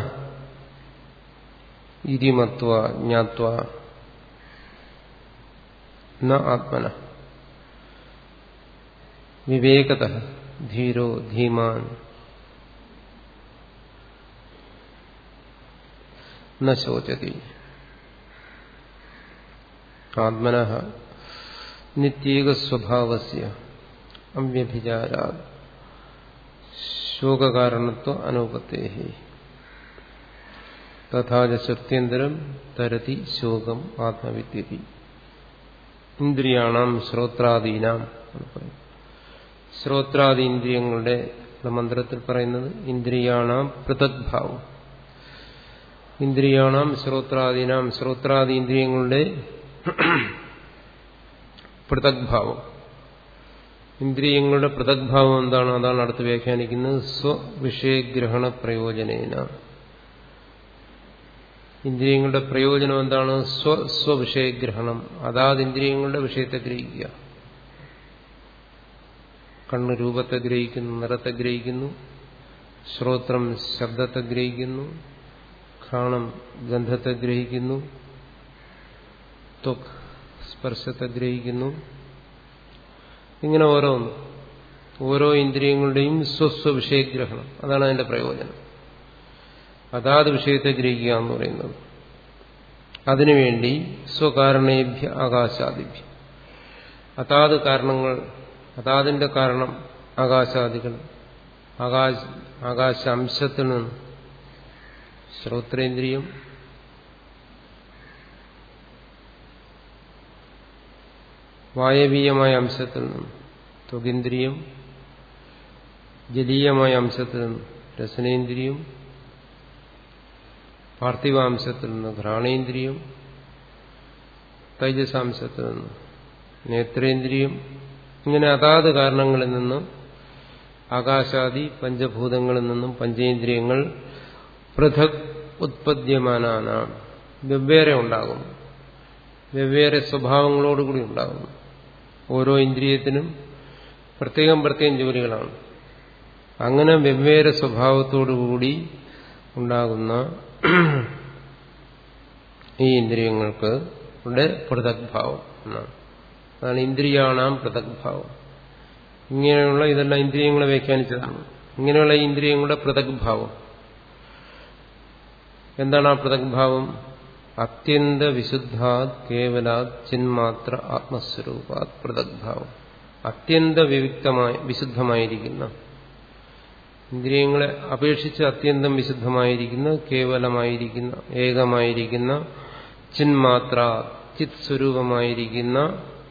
ഇതി മത്വ ജ്ഞാത്വ ന ആത്മന വിവേകത ധീരോ ധീമാൻ ന ശോചതി ആത്മന നിത്യേകസ്വഭാവസ്യ അവ്യഭിചാരാ ശോകകാരണത്വ അനുപത്തേ തഥാച ശ്രുത്യന്തരം തരതി ശോകം ആത്മവിദ്യതി. ഇന്ദ്രിയാണാം ശ്രോത്രാദീനാം ശ്രോത്രാദി ഇന്ദ്രിയങ്ങളുടെ മന്ത്രത്തിൽ പറയുന്നത് ഇന്ദ്രിയാണാം പൃഥക്ഭാവം. ഇന്ദ്രിയാണാം ശ്രോത്രാദീനാം. ശ്രോത്രാദി ഇന്ദ്രിയങ്ങളുടെ പൃഥക്ഭാവം ഇന്ദ്രിയങ്ങളുടെ പൃഥക്ഭാവം എന്താണ്? അതാണ് അടുത്ത് വ്യാഖ്യാനിക്കുന്നത്. സ്വവിഷയഗ്രഹണ പ്രയോജനേന ഇന്ദ്രിയങ്ങളുടെ പ്രയോജനം എന്താണ്? സ്വ സ്വവിഷയഗ്രഹണം. അതാത് ഇന്ദ്രിയങ്ങളുടെ വിഷയത്തെ ഗ്രഹിക്കുക. കണ്ണ് രൂപത്തെ ഗ്രഹിക്കുന്നു നിറത്തെ ഗ്രഹിക്കുന്നു ശ്രോത്രം ശബ്ദത്തെ ഗ്രഹിക്കുന്നു ഘാണം ഗന്ധത്തെ ഗ്രഹിക്കുന്നു ത്വക് സ്പർശത്തെ ഗ്രഹിക്കുന്നു. ഇങ്ങനെ ഓരോന്ന്. ഓരോ ഇന്ദ്രിയങ്ങളുടെയും സ്വസ്വ വിഷയഗ്രഹണം അതാണ് അതിന്റെ പ്രയോജനം. അതാത് വിഷയത്തെ ഗ്രഹിക്കുക എന്ന് പറയുന്നത്. അതിനുവേണ്ടി സ്വകാരണേഭ്യ ആകാശാദിഭ്യ. അതാത് കാരണങ്ങൾ അതാതിന്റെ കാരണം ആകാശാദികൾ. ആകാശ ആകാശാംശത്തിൽ നിന്ന് ശ്രോത്രേന്ദ്രിയം വായവീയമായ അംശത്തിൽ നിന്നും ത്വകിന്ദ്രിയം ജലീയമായ അംശത്തിൽ നിന്നും രസനേന്ദ്രിയം പാർത്ഥിവാംശത്തിൽ നിന്ന് ഘ്രാണേന്ദ്രിയം തൈജസാംശത്തിൽ നിന്ന് നേത്രേന്ദ്രിയം ഇങ്ങനെ അതാത് കാരണങ്ങളിൽ നിന്നും ആകാശാദി പഞ്ചഭൂതങ്ങളിൽ നിന്നും പഞ്ചേന്ദ്രിയങ്ങൾ പൃഥക് ഉത്പദ്യമാനാണ്. വെവ്വേറെ ഉണ്ടാകുന്നു. വെവ്വേറെ സ്വഭാവങ്ങളോടുകൂടി ഉണ്ടാകുന്നു. ഓരോ ഇന്ദ്രിയത്തിനും പ്രത്യേകം പ്രത്യേകം ജോലികളാണ്. അങ്ങനെ വെവ്വേറെ സ്വഭാവത്തോടുകൂടി ഉണ്ടാകുന്ന ഈ ഇന്ദ്രിയങ്ങൾക്ക് പൃഥക്ഭാവം എന്നാണ്. അതാണ് ഇന്ദ്രിയാണാം പൃഥക്ഭാവം. ഇങ്ങനെയുള്ള ഇതെല്ലാം ഇന്ദ്രിയങ്ങളെ വ്യാഖ്യാനിച്ചതാണ്. ഇങ്ങനെയുള്ള ഇന്ദ്രിയങ്ങളുടെ പൃഥക്ഭാവം. എന്താണ് ആ പൃഥക്ഭാവം? അത്യന്ത വിശുദ്ധാത് കേവലാത് ചിന്മാത്ര ആത്മസ്വരൂപാത് പൃഥക്ഭാവം അത്യന്ത വിവിക്തമായ വിശുദ്ധമായിരിക്കുന്ന. ഇന്ദ്രിയങ്ങളെ അപേക്ഷിച്ച് അത്യന്തം വിശുദ്ധമായിരിക്കുന്ന കേവലമായിരിക്കുന്ന ഏകമായിരിക്കുന്ന ചിന്മാത്ര ചിത് സ്വരൂപമായിരിക്കുന്ന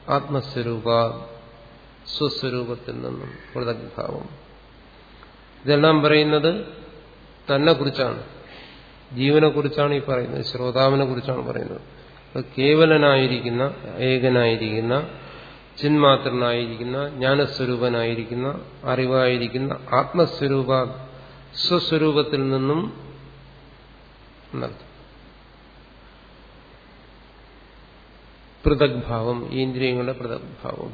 ആത്മസ്വരൂപ സ്വസ്വരൂപത്തിൽ നിന്നും പൃഥക്ഭാവം ഇതെല്ലാം പറയുന്നത് തന്നെ കുറിച്ചാണ് ജീവനെ കുറിച്ചാണ് ഈ പറയുന്നത് ശ്രോതാവിനെ കുറിച്ചാണ് പറയുന്നത് കേവലനായിരിക്കുന്ന ഏകനായിരിക്കുന്ന ചിന്മാത്രനായിരിക്കുന്ന ജ്ഞാനസ്വരൂപനായിരിക്കുന്ന അറിവായിരിക്കുന്ന ആത്മസ്വരൂപ സ്വസ്വരൂപത്തിൽ നിന്നും പൃഥക്ഭാവം ഈ ഇന്ദ്രിയങ്ങളുടെ പൃഥഗ്ഭാവം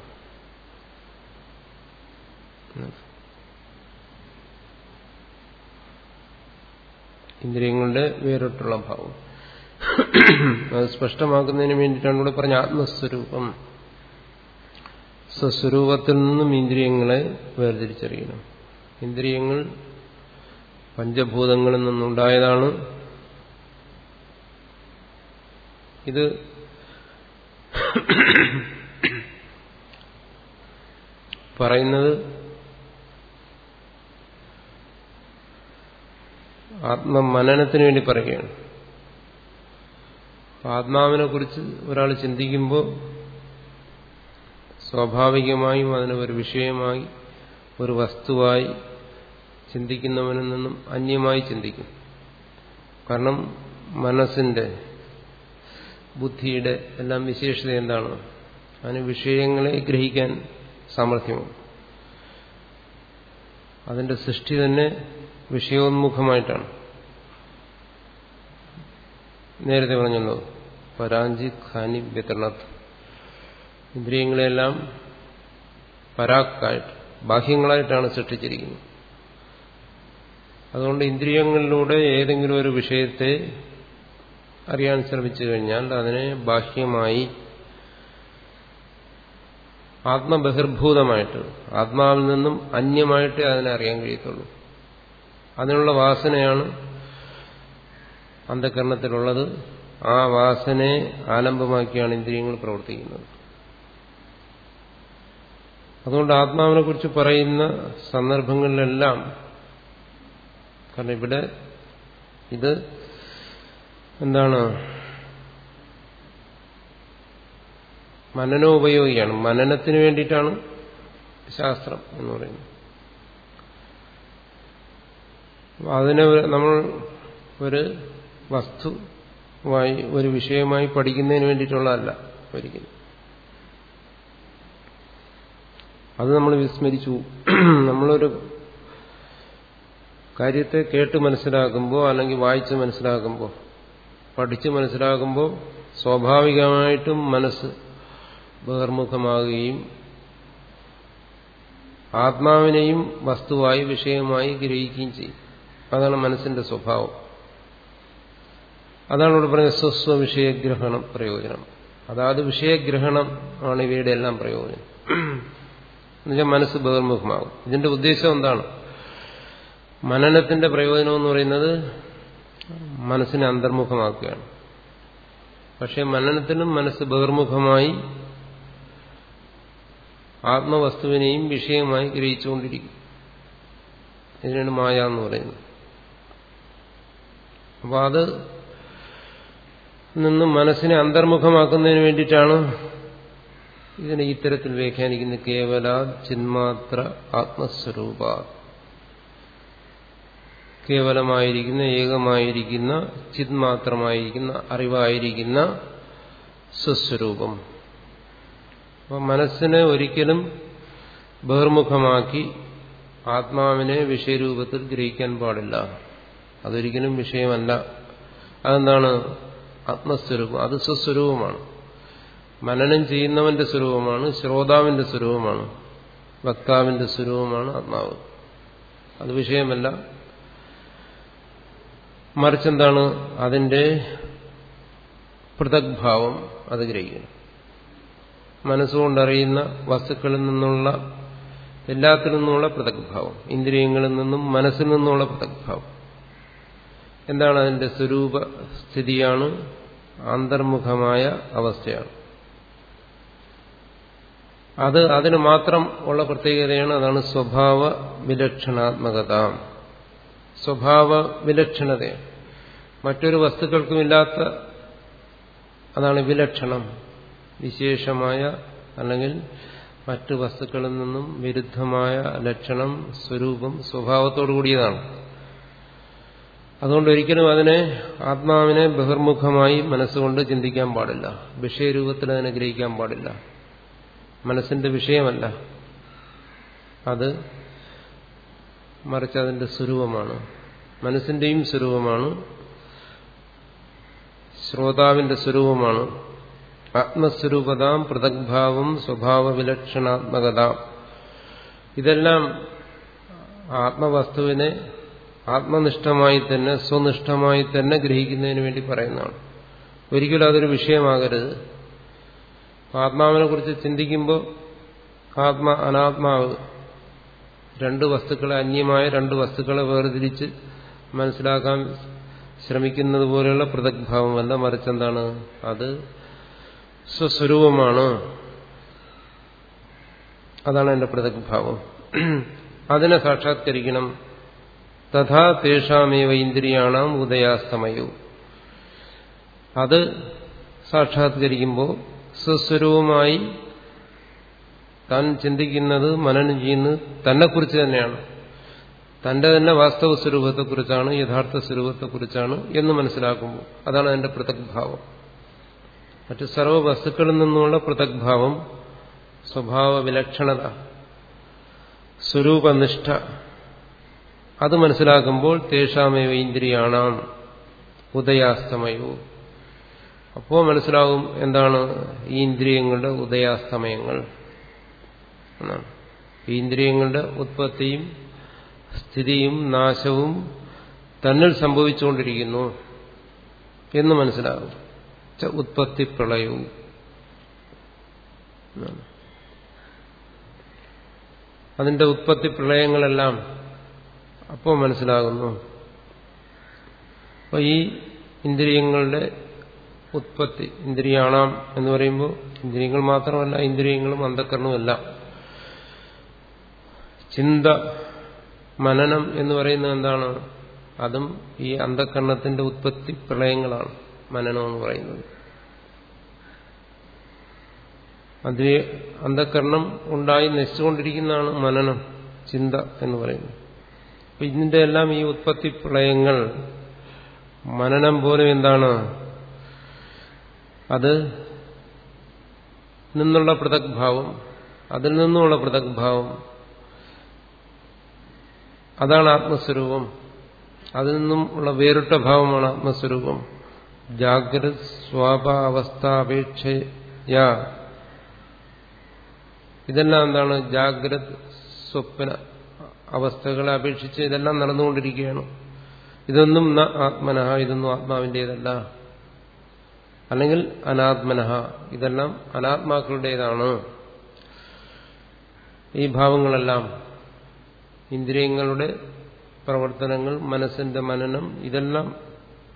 ഇന്ദ്രിയങ്ങളുടെ വേറിട്ടുള്ള ഭാവം. അത് സ്പഷ്ടമാക്കുന്നതിന് വേണ്ടിയിട്ടാണ് ഇവിടെ പറഞ്ഞ ആത്മസ്വരൂപം. സ്വസ്വരൂപത്തിൽ നിന്നും ഇന്ദ്രിയങ്ങളെ വേർതിരിച്ചറിയണം. ഇന്ദ്രിയങ്ങൾ പഞ്ചഭൂതങ്ങളിൽ നിന്നുണ്ടായതാണ്. ഇത് പറയുന്നത് ആത്മമനനത്തിന് വേണ്ടി പറയുകയാണ്. ആത്മാവിനെ കുറിച്ച് ഒരാൾ ചിന്തിക്കുമ്പോൾ സ്വാഭാവികമായും അതിനെ ഒരു വിഷയമായി ഒരു വസ്തുവായി ചിന്തിക്കുന്നവനിൽ നിന്നും അന്യമായി ചിന്തിക്കും. കാരണം മനസ്സിന്റെ ബുദ്ധിയുടെ എല്ലാം വിശേഷത എന്താണ്? അതിന് വിഷയങ്ങളെ ഗ്രഹിക്കാൻ സാമർഥ്യമാണ് അതിന്റെ സൃഷ്ടി തന്നെ വിഷയോന്മുഖമായിട്ടാണ്. നേരത്തെ പറഞ്ഞല്ലോ പരാഞ്ചി ഖാനി വിതരണത്ത് ഇന്ദ്രിയങ്ങളെല്ലാം പരാക്കായിട്ട് ബാഹ്യങ്ങളായിട്ടാണ് സൃഷ്ടിച്ചിരിക്കുന്നത്. അതുകൊണ്ട് ഇന്ദ്രിയങ്ങളിലൂടെ ഏതെങ്കിലും ഒരു വിഷയത്തെ അറിയാൻ ശ്രമിച്ചു കഴിഞ്ഞാൽ അതിനെ ബാഹ്യമായി ആത്മബഹിർഭൂതമായിട്ട് ആത്മാവിൽ നിന്നും അന്യമായിട്ട് അതിനെ അറിയാൻ കഴിയത്തുള്ളൂ. അതിനുള്ള വാസനയാണ് അന്ധകരണത്തിലുള്ളത്. ആ വാസനയെ ആലംബമാക്കിയാണ് ഇന്ദ്രിയങ്ങൾ പ്രവർത്തിക്കുന്നത്. അതുകൊണ്ട് ആത്മാവിനെ കുറിച്ച് പറയുന്ന സന്ദർഭങ്ങളിലെല്ലാം കാരണം ഇവിടെ ഇത് എന്താണ്? മനനോപയോഗിയാണ്. മനനത്തിന് വേണ്ടിയിട്ടാണ് ശാസ്ത്രം എന്ന് പറയുന്നത്. അതിനെ നമ്മൾ ഒരു വസ്തുവായി ഒരു വിഷയമായി പഠിക്കുന്നതിന് വേണ്ടിയിട്ടുള്ളതല്ല ഒരിക്കലും. അത് നമ്മൾ വിസ്മരിച്ചു. നമ്മളൊരു കാര്യത്തെ കേട്ട് മനസ്സിലാക്കുമ്പോൾ അല്ലെങ്കിൽ വായിച്ച് മനസ്സിലാക്കുമ്പോൾ പഠിച്ച് മനസ്സിലാക്കുമ്പോൾ സ്വാഭാവികമായിട്ടും മനസ്സ് ബഹിർമുഖമാകുകയും ആത്മാവിനെയും വസ്തുവായി വിഷയമായി ഗ്രഹിക്കുകയും ചെയ്യും. അതാണ് മനസ്സിന്റെ സ്വഭാവം. അതാണ് ഇവിടെ പറയുന്നത് സ്വസ്വ വിഷയഗ്രഹണം പ്രയോജനം. അതാത് വിഷയഗ്രഹണം ആണ് ഇവയുടെ എല്ലാം പ്രയോജനം എന്നുവെച്ചാൽ മനസ്സ് ബഹിർമുഖമാകും. ഇതിന്റെ ഉദ്ദേശം എന്താണ്? മനനത്തിന്റെ പ്രയോജനം എന്ന് പറയുന്നത് മനസ്സിനെ അന്തർമുഖമാക്കുകയാണ്. പക്ഷെ മനനത്തിനും മനസ്സ് ബഹിർമുഖമായി ആത്മവസ്തുവിനെയും വിഷയമായി ഗ്രഹിച്ചുകൊണ്ടിരിക്കും. ഇതിനാണ് മായ എന്ന് പറയുന്നത്. അപ്പൊ അത് നിന്നും മനസ്സിനെ അന്തർമുഖമാക്കുന്നതിന് വേണ്ടിയിട്ടാണ് ഇതിനെ ഇത്തരത്തിൽ വ്യാഖ്യാനിക്കുന്നത്. കേവല ചിന്മാത്ര ആത്മസ്വരൂപ. കേവലമായിരിക്കുന്ന ഏകമായിരിക്കുന്ന ചിന്മാത്രമായിരിക്കുന്ന അറിവായിരിക്കുന്ന സ്വസ്വരൂപം. അപ്പൊ മനസ്സിനെ ഒരിക്കലും ബഹിർമുഖമാക്കി ആത്മാവിനെ വിഷയരൂപത്തിൽ ഗ്രഹിക്കാൻ പാടില്ല. അതൊരിക്കലും വിഷയമല്ല. അതെന്താണ്? ആത്മസ്വരൂപം. അത് സ്വസ്വരൂപമാണ്. മനനം ചെയ്യുന്നവന്റെ സ്വരൂപമാണ് ശ്രോതാവിന്റെ സ്വരൂപമാണ് വക്താവിന്റെ സ്വരൂപമാണ് ആത്മാവ്. അത് വിഷയമല്ല. മറിച്ചെന്താണ് അതിന്റെ പൃഥക്ഭാവം അത് ഗ്രഹിക്കണം മനസ്സുകൊണ്ടറിയുന്ന വസ്തുക്കളിൽ നിന്നുള്ള എല്ലാത്തിൽ നിന്നുള്ള പൃഥക്ഭാവം. ഇന്ദ്രിയങ്ങളിൽ നിന്നും മനസ്സിൽ നിന്നുള്ള പൃഥഗ്ഭാവം എന്താണ് അതിന്റെ സ്വരൂപ സ്ഥിതിയാണ്? ആന്തർമുഖമായ അവസ്ഥയാണ്. അത് അതിന് മാത്രം ഉള്ള പ്രത്യേകതയാണ് അതാണ് സ്വഭാവ വിലക്ഷണാത്മകത. സ്വഭാവ വിലക്ഷണത. മറ്റൊരു വസ്തുക്കൾക്കുമില്ലാത്ത അതാണ് വിലക്ഷണം. വിശേഷമായ അല്ലെങ്കിൽ മറ്റു വസ്തുക്കളിൽ നിന്നും വിരുദ്ധമായ ലക്ഷണം സ്വരൂപം സ്വഭാവത്തോടു കൂടിയതാണ് അതുകൊണ്ട് ഒരിക്കലും അതിനെ ആത്മാവിനെ ബഹിർമുഖമായി മനസ്സുകൊണ്ട് ചിന്തിക്കാൻ പാടില്ല. വിഷയരൂപത്തിൽ അതിനെ ഗ്രഹിക്കാൻ പാടില്ല. മനസ്സിന്റെ വിഷയമല്ല. അത് മറിച്ച് അതിന്റെ സ്വരൂപമാണ്. മനസ്സിന്റെയും സ്വരൂപമാണ്. ശ്രോതാവിന്റെ സ്വരൂപമാണ്. ആത്മസ്വരൂപതാം പൃഥക്ഭാവം സ്വഭാവ വിലക്ഷണാത്മകത ഇതെല്ലാം ആത്മവസ്തുവിനെ ആത്മനിഷ്ഠമായി തന്നെ സ്വനിഷ്ഠമായി തന്നെ ഗ്രഹിക്കുന്നതിന് വേണ്ടി പറയുന്നതാണ്. ഒരിക്കലും അതൊരു വിഷയമാകരുത്. ആത്മാവിനെ കുറിച്ച് ചിന്തിക്കുമ്പോൾ ആത്മ അനാത്മാവ് രണ്ട് വസ്തുക്കളെ അന്യമായ രണ്ട് വസ്തുക്കളെ വേർതിരിച്ച് മനസ്സിലാക്കാൻ ശ്രമിക്കുന്നത് പോലെയുള്ള പൃഥക്ഭാവമല്ല മറിച്ച് എന്താണ്? അത് സ്വസ്വരൂപമാണ്. അതാണ് എന്റെ പൃഥക്ഭാവം അതിനെ സാക്ഷാത്കരിക്കണം. തഥാ തേഷാമേവ ഇന്ദ്രിയാണാം ഉദയാസ്തമയോ. അത് സാക്ഷാത്കരിക്കുമ്പോൾ സ്വസ്വരൂപമായി താൻ ചിന്തിക്കുന്നത് മനനം ചെയ്യുന്നത് തന്നെക്കുറിച്ച് തന്നെയാണ്. തന്റെ തന്നെ വാസ്തവ സ്വരൂപത്തെക്കുറിച്ചാണ് യഥാർത്ഥ സ്വരൂപത്തെക്കുറിച്ചാണ് എന്ന് മനസ്സിലാക്കുമ്പോൾ അതാണ് അതിന്റെ പൃഥക്ഭാവം. മറ്റ് സർവ വസ്തുക്കളിൽ നിന്നുമുള്ള പൃഥക്ഭാവം സ്വഭാവ വിലക്ഷണത സ്വരൂപനിഷ്ഠ അത് മനസ്സിലാക്കുമ്പോൾ തേഷാമേവ ഇന്ദ്രിയാണാം ഉദയാസ്തമയോ. അപ്പോൾ മനസ്സിലാവും എന്താണ് ഈ ഇന്ദ്രിയങ്ങളുടെ ഉദയാസ്തമയങ്ങൾ എന്നാണ്. ഈ ഇന്ദ്രിയങ്ങളുടെ ഉത്പത്തിയും സ്ഥിതിയും നാശവും തന്നിൽ സംഭവിച്ചുകൊണ്ടിരിക്കുന്നു എന്ന് മനസ്സിലാകും. ഉത്പത്തി പ്രളയവും. അതിന്റെ ഉത്പത്തി പ്രളയങ്ങളെല്ലാം അപ്പോൾ മനസ്സിലാകുന്നു. അപ്പോൾ ഈ ഇന്ദ്രിയങ്ങളുടെ ഉത്പത്തി ഇന്ദ്രിയാണാം എന്ന് പറയുമ്പോൾ ഇന്ദ്രിയങ്ങൾ മാത്രമല്ല ഇന്ദ്രിയങ്ങളും അന്ധക്കരണവുമല്ല ചിന്ത മനനം എന്ന് പറയുന്നത് എന്താണ്? അതും ഈ അന്ധക്കരണത്തിന്റെ ഉത്പത്തി പ്രളയങ്ങളാണ് മനനം എന്ന് പറയുന്നത്. അത് അന്ധക്കരണം ഉണ്ടായി നശിച്ചുകൊണ്ടിരിക്കുന്നതാണ് മനനം ചിന്ത എന്ന് പറയുന്നത്. അപ്പൊ ഇതിന്റെ എല്ലാം ഈ ഉത്പത്തി പ്രളയങ്ങൾ മനനം പോലും എന്താണ്? അത് നിന്നുള്ള പൃഥക്ഭാവം അതിൽ നിന്നുമുള്ള പൃഥക്ഭാവം അതാണ് ആത്മസ്വരൂപം. അതിൽ നിന്നും ഉള്ള വേറിട്ട ഭാവമാണ് ആത്മസ്വരൂപം. ജാഗ്രത സ്വാഭാവസ്ഥാപേക്ഷയ ഇതെല്ലാം എന്താണ്? ജാഗ്രത് സ്വപ്ന അവസ്ഥകളെ അപേക്ഷിച്ച് ഇതെല്ലാം നടന്നുകൊണ്ടിരിക്കുകയാണ്. ഇതൊന്നും ന ആത്മനഹ ഇതൊന്നും ആത്മാവിന്റേതല്ല അല്ലെങ്കിൽ അനാത്മനഹ ഇതെല്ലാം അനാത്മാക്കളുടേതാണ്. ഈ ഭാവങ്ങളെല്ലാം ഇന്ദ്രിയങ്ങളുടെ പ്രവർത്തനങ്ങൾ മനസ്സിന്റെ മനനം ഇതെല്ലാം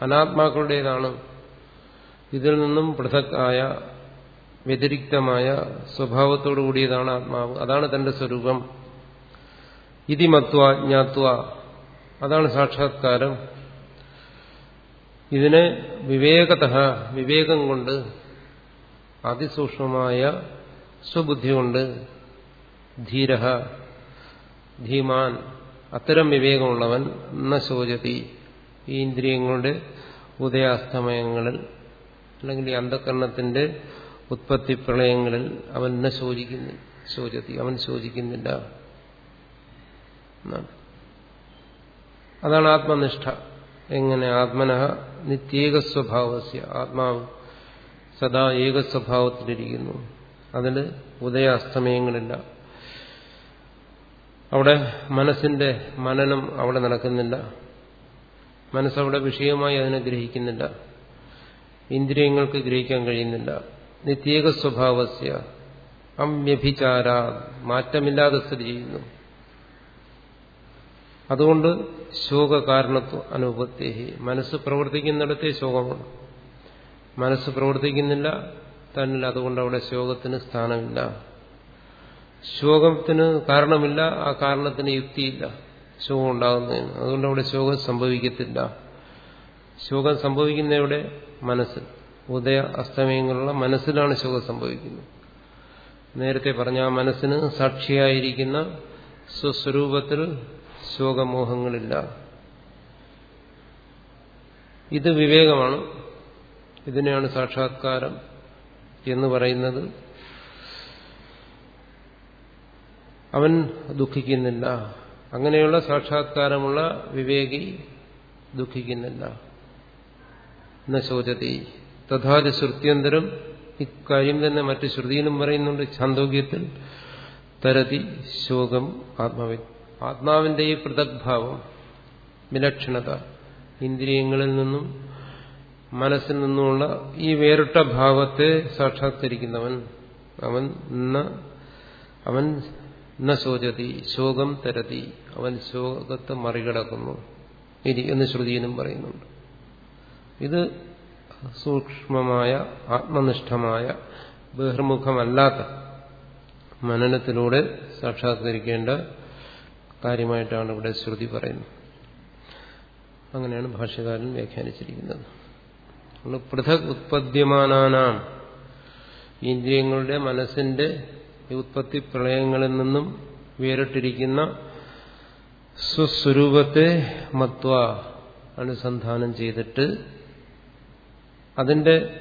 അനാത്മാക്കളുടേതാണ്. ഇതിൽ നിന്നും പൃഥക്കായ വ്യതിരിക്തമായ സ്വഭാവത്തോടു കൂടിയതാണ് ആത്മാവ്. അതാണ് തന്റെ സ്വരൂപം. ഇതിമത്വ ജ്ഞാത്വ. അതാണ് സാക്ഷാത്കാരം. ഇതിനെ വിവേകത വിവേകം കൊണ്ട് അതിസൂക്ഷ്മമായ സ്വബുദ്ധി കൊണ്ട് ധീര ധീമാൻ അത്തരം വിവേകമുള്ളവൻ ന ശോചതി. ഈ ഇന്ദ്രിയങ്ങളുടെ ഉദയാസ്തമയങ്ങളിൽ അല്ലെങ്കിൽ ഈ അന്ധകരണത്തിന്റെ ഉത്പത്തി പ്രളയങ്ങളിൽ അവൻ ന ശോചിക്കുന്നു ശോചതി അവൻ ശോചിക്കുന്നില്ല. അതാണ് ആത്മനിഷ്ഠ. എങ്ങനെ? ആത്മന നിത്യേക സ്വഭാവസ്യ ആത്മാവ് സദാ ഏക സ്വഭാവത്തിലിരിക്കുന്നു അതിൽ ഉദയാസ്തമയങ്ങളില്ല. അവിടെ മനസ്സിന്റെ മനനം അവിടെ നടക്കുന്നില്ല. മനസ്സവിടെ വിഷയമായി അതിനെ ഗ്രഹിക്കുന്നില്ല. ഇന്ദ്രിയങ്ങൾക്ക് ഗ്രഹിക്കാൻ കഴിയുന്നില്ല. നിത്യേക സ്വഭാവസ്യ അമ്യഭിചാര. മാറ്റമില്ലാതെ സ്ഥിതി ചെയ്യുന്നു. അതുകൊണ്ട് ശോകകാരണത്വ അനുപത്തി മനസ്സ് പ്രവർത്തിക്കുന്നിടത്തെ ശോകമാണ് മനസ്സ് പ്രവർത്തിക്കുന്നില്ല തന്നിൽ അതുകൊണ്ട് അവിടെ ശോകത്തിന് സ്ഥാനമില്ല. ശോകത്തിന് കാരണമില്ല ആ കാരണത്തിന് യുക്തിയില്ല. ശോകം ഉണ്ടാകുന്നതിന്. അതുകൊണ്ട് അവിടെ ശോകം സംഭവിക്കത്തില്ല. ശോകം സംഭവിക്കുന്ന ഇവിടെ മനസ്സിൽ ഉദയ അസ്തമയങ്ങളുള്ള മനസ്സിലാണ് ശോകം സംഭവിക്കുന്നത്. നേരത്തെ പറഞ്ഞ ആ മനസ്സിന് സാക്ഷിയായിരിക്കുന്ന സ്വസ്വരൂപത്തിൽ ശോകമോഹങ്ങളില്ല. ഇത് വിവേകമാണ്. ഇതിനെയാണ് സാക്ഷാത്കാരം എന്ന് പറയുന്നത്. അവൻ ദുഃഖിക്കുന്നില്ല. അങ്ങനെയുള്ള സാക്ഷാത്കാരമുള്ള വിവേകി ദുഃഖിക്കുന്നില്ല. എന്ന ശോചതി. തഥാച ശ്രുത്യന്തരം. ഇക്കാര്യം തന്നെ മറ്റു ശ്രുതിയിലും പറയുന്നുണ്ട്. ഛാന്തോഗ്യത്തിൽ തരതി ശോകം ആത്മാവി ആത്മാവിന്റെ ഈ പൃഥക്ഭാവം വിലക്ഷണത ഇന്ദ്രിയങ്ങളിൽ നിന്നും മനസ്സിൽ നിന്നുമുള്ള ഈ വേറിട്ട ഭാവത്തെ സാക്ഷാത്കരിക്കുന്നവൻ അവൻ അവൻ ന ശോചതി ശോകം തരതി അവൻ ശോകത്തെ മറികടക്കുന്നു. ഇനി എന്ന് ശ്രുതിയിലും പറയുന്നുണ്ട്. ഇത് സൂക്ഷ്മമായ ആത്മനിഷ്ഠമായ ബഹിർമുഖമല്ലാത്ത മനനത്തിലൂടെ സാക്ഷാത്കരിക്കേണ്ട കാര്യമായിട്ടാണ് ഇവിടെ ശ്രുതി പറയുന്നത്. അങ്ങനെയാണ് ഭാഷ്യകാരൻ വ്യാഖ്യാനിച്ചിരിക്കുന്നത്. പൃഥക് ഉത്പദ്യമാനാനാം ഇന്ദ്രിയങ്ങളുടെ മനസ്സിന്റെ ഉത്പത്തി പ്രളയങ്ങളിൽ നിന്നും വേറിട്ടിരിക്കുന്ന സ്വസ്വരൂപത്തെ മത്വ അനുസന്ധാനം ചെയ്തിട്ട് അതിന്റെ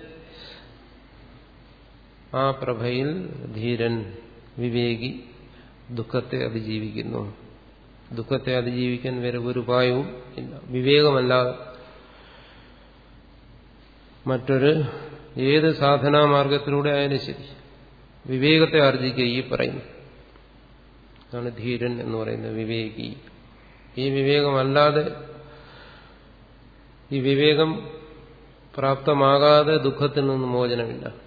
ആ പ്രഭയിൽ ധീരൻ വിവേകി ദുഃഖത്തെ അതിജീവിക്കുന്നു. ദുഃഖത്തെ അതിജീവിക്കാൻ വേറെ ഒരു ഉപായവും ഇല്ല. വിവേകമല്ലാതെ. മറ്റൊരു ഏത് സാധനാ മാർഗത്തിലൂടെ ആയാലും ശരി. വിവേകത്തെ ആർജിക്കുക ഈ പറയുന്നു. അതാണ് ധീരൻ എന്ന് പറയുന്നത് വിവേകി. ഈ വിവേകമല്ലാതെ ഈ വിവേകം പ്രാപ്തമാകാതെ ദുഃഖത്തിൽ നിന്ന് മോചനമില്ല.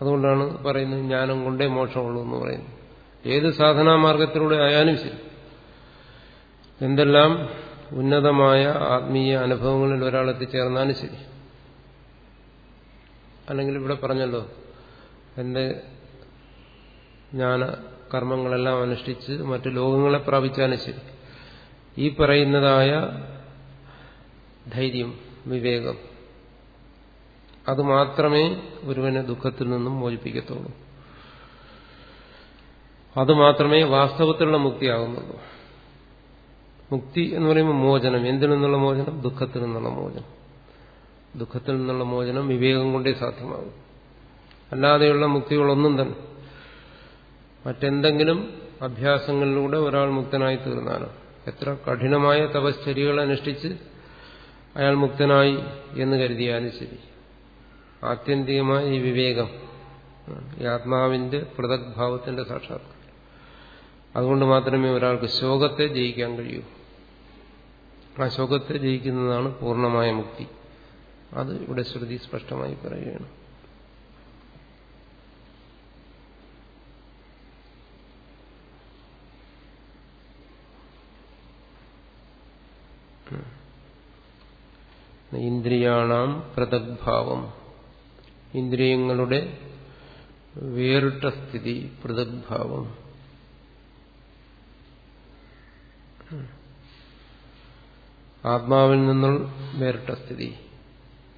അതുകൊണ്ടാണ് പറയുന്നത് ജ്ഞാനം കൊണ്ടേ മോക്ഷമുള്ളൂ എന്ന് പറയുന്നത്. ഏത് സാധനാമാർഗത്തിലൂടെ ആയാലും ശരി. എന്തെല്ലാം ഉന്നതമായ ആത്മീയ അനുഭവങ്ങളിൽ ഒരാൾ എത്തിച്ചേർന്നാലും ശരി. അല്ലെങ്കിൽ ഇവിടെ പറഞ്ഞല്ലോ എന്റെ ജ്ഞാന കർമ്മങ്ങളെല്ലാം അനുഷ്ഠിച്ച് മറ്റു ലോകങ്ങളെ പ്രാപിച്ചാലും ശരി. ഈ പറയുന്നതായ ധൈര്യം വിവേകം അത് മാത്രമേ ഒരുവനെ ദുഃഖത്തിൽ നിന്നും മോചിപ്പിക്കത്തുള്ളൂ. അത് മാത്രമേ വാസ്തവത്തിലുള്ള മുക്തിയാകുന്നുള്ളൂ. മുക്തി എന്ന് പറയുമ്പോൾ മോചനം. എന്തിൽ നിന്നുള്ള മോചനം? ദുഃഖത്തിൽ നിന്നുള്ള മോചനം. ദുഃഖത്തിൽ നിന്നുള്ള മോചനം വിവേകം കൊണ്ടേ സാധ്യമാകും. അല്ലാതെയുള്ള മുക്തികളൊന്നും തന്നെ. മറ്റെന്തെങ്കിലും അഭ്യാസങ്ങളിലൂടെ ഒരാൾ മുക്തനായി തീർന്നാലും? എത്ര കഠിനമായ തപശ്ചര്യകൾ അനുഷ്ഠിച്ച് അയാൾ മുക്തനായി എന്ന് കരുതിയാലും ശരി. ആത്യന്തികമായ ഈ വിവേകം. ഈ ആത്മാവിന്റെ പൃഥക്ഭാവത്തിന്റെ സാക്ഷാത്കാരം. അതുകൊണ്ട് മാത്രമേ ഒരാൾക്ക് ശോകത്തെ ജയിക്കാൻ കഴിയൂ. ആ ശോകത്തെ ജയിക്കുന്നതാണ് പൂർണമായ മുക്തി. അത് ഇവിടെ ശ്രുതി സ്പഷ്ടമായി പറയുകയാണ്. ഇന്ദ്രിയാണാം പൃഥക്ഭാവം ഇന്ദ്രിയങ്ങളുടെ വേറിട്ട സ്ഥിതി പൃഥക്ഭാവം ആത്മാവിൽ നിന്നുള്ള വേറിട്ട സ്ഥിതി